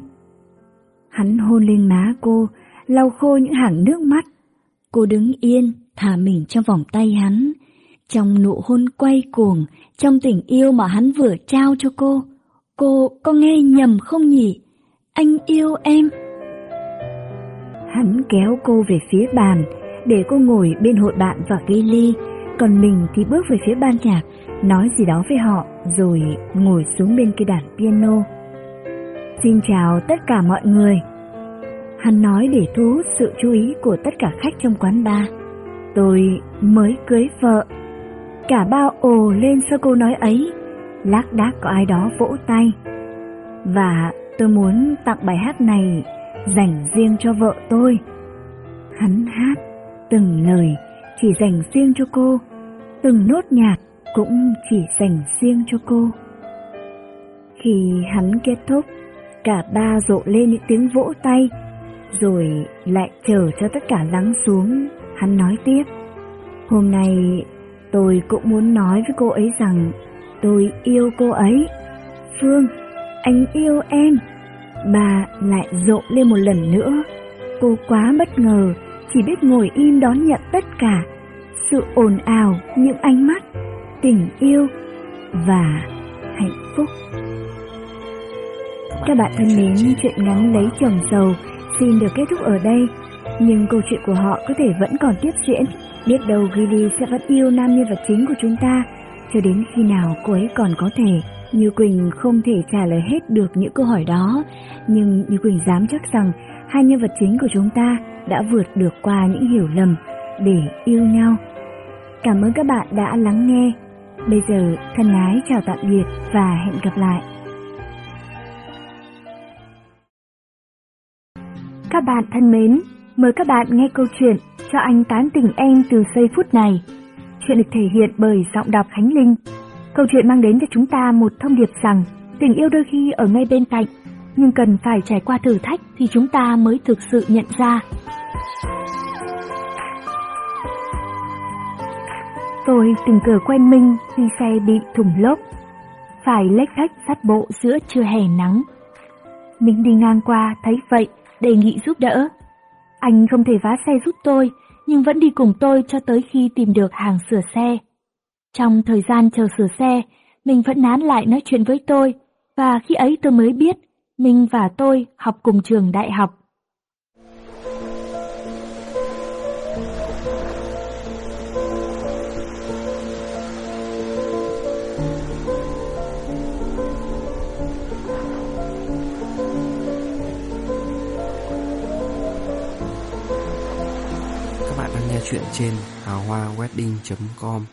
Hắn hôn lên má cô, lau khô những hàng nước mắt. Cô đứng yên, thả mình trong vòng tay hắn. Trong nụ hôn quay cuồng, trong tình yêu mà hắn vừa trao cho cô. Cô có nghe nhầm không nhỉ? Anh yêu em. Hắn kéo cô về phía bàn, để cô ngồi bên hội bạn và ghi ly, còn mình thì bước về phía ban nhạc, nói gì đó với họ, rồi ngồi xuống bên cây đàn piano. Xin chào tất cả mọi người. Hắn nói để thu hút sự chú ý của tất cả khách trong quán bar. Tôi mới cưới vợ. Cả bao ồ lên sau câu nói ấy, lác đác có ai đó vỗ tay. Và tôi muốn tặng bài hát này dành riêng cho vợ tôi. Hắn hát từng lời chỉ dành riêng cho cô, từng nốt nhạc cũng chỉ dành riêng cho cô. Khi hắn kết thúc, cả ba rộ lên những tiếng vỗ tay, rồi lại chờ cho tất cả lắng xuống, hắn nói tiếp. Hôm nay tôi cũng muốn nói với cô ấy rằng tôi yêu cô ấy. Phương, anh yêu em. Bà lại rộ lên một lần nữa. Cô quá bất ngờ, chỉ biết ngồi im đón nhận tất cả. Sự ồn ào, những ánh mắt, tình yêu và hạnh phúc. Các bạn thân mến, chuyện ngắn lấy chồng giàu xin được kết thúc ở đây, nhưng câu chuyện của họ có thể vẫn còn tiếp diễn. Biết đâu Gilly sẽ vẫn yêu nam nhân vật chính của chúng ta, cho đến khi nào cô ấy còn có thể. Như Quỳnh không thể trả lời hết được những câu hỏi đó, nhưng Như Quỳnh dám chắc rằng hai nhân vật chính của chúng ta đã vượt được qua những hiểu lầm để yêu nhau. Cảm ơn các bạn đã lắng nghe. Bây giờ thân ái chào tạm biệt và hẹn gặp lại. Các bạn thân mến, mời các bạn nghe câu chuyện Cho anh tán tình em từ giây phút này. Chuyện được thể hiện bởi giọng đọc Khánh Linh. Câu chuyện mang đến cho chúng ta một thông điệp rằng tình yêu đôi khi ở ngay bên cạnh, nhưng cần phải trải qua thử thách thì chúng ta mới thực sự nhận ra. Tôi tình cờ quen Minh khi xe bị thủng lốp, phải lách khách sát bộ giữa trưa hè nắng. Minh đi ngang qua thấy vậy, đề nghị giúp đỡ. Anh không thể vá xe giúp tôi, nhưng vẫn đi cùng tôi cho tới khi tìm được hàng sửa xe. Trong thời gian chờ sửa xe, mình vẫn nán lại nói chuyện với tôi, và khi ấy tôi mới biết mình và tôi học cùng trường đại học. Chuyện trên hào hoa wedding.com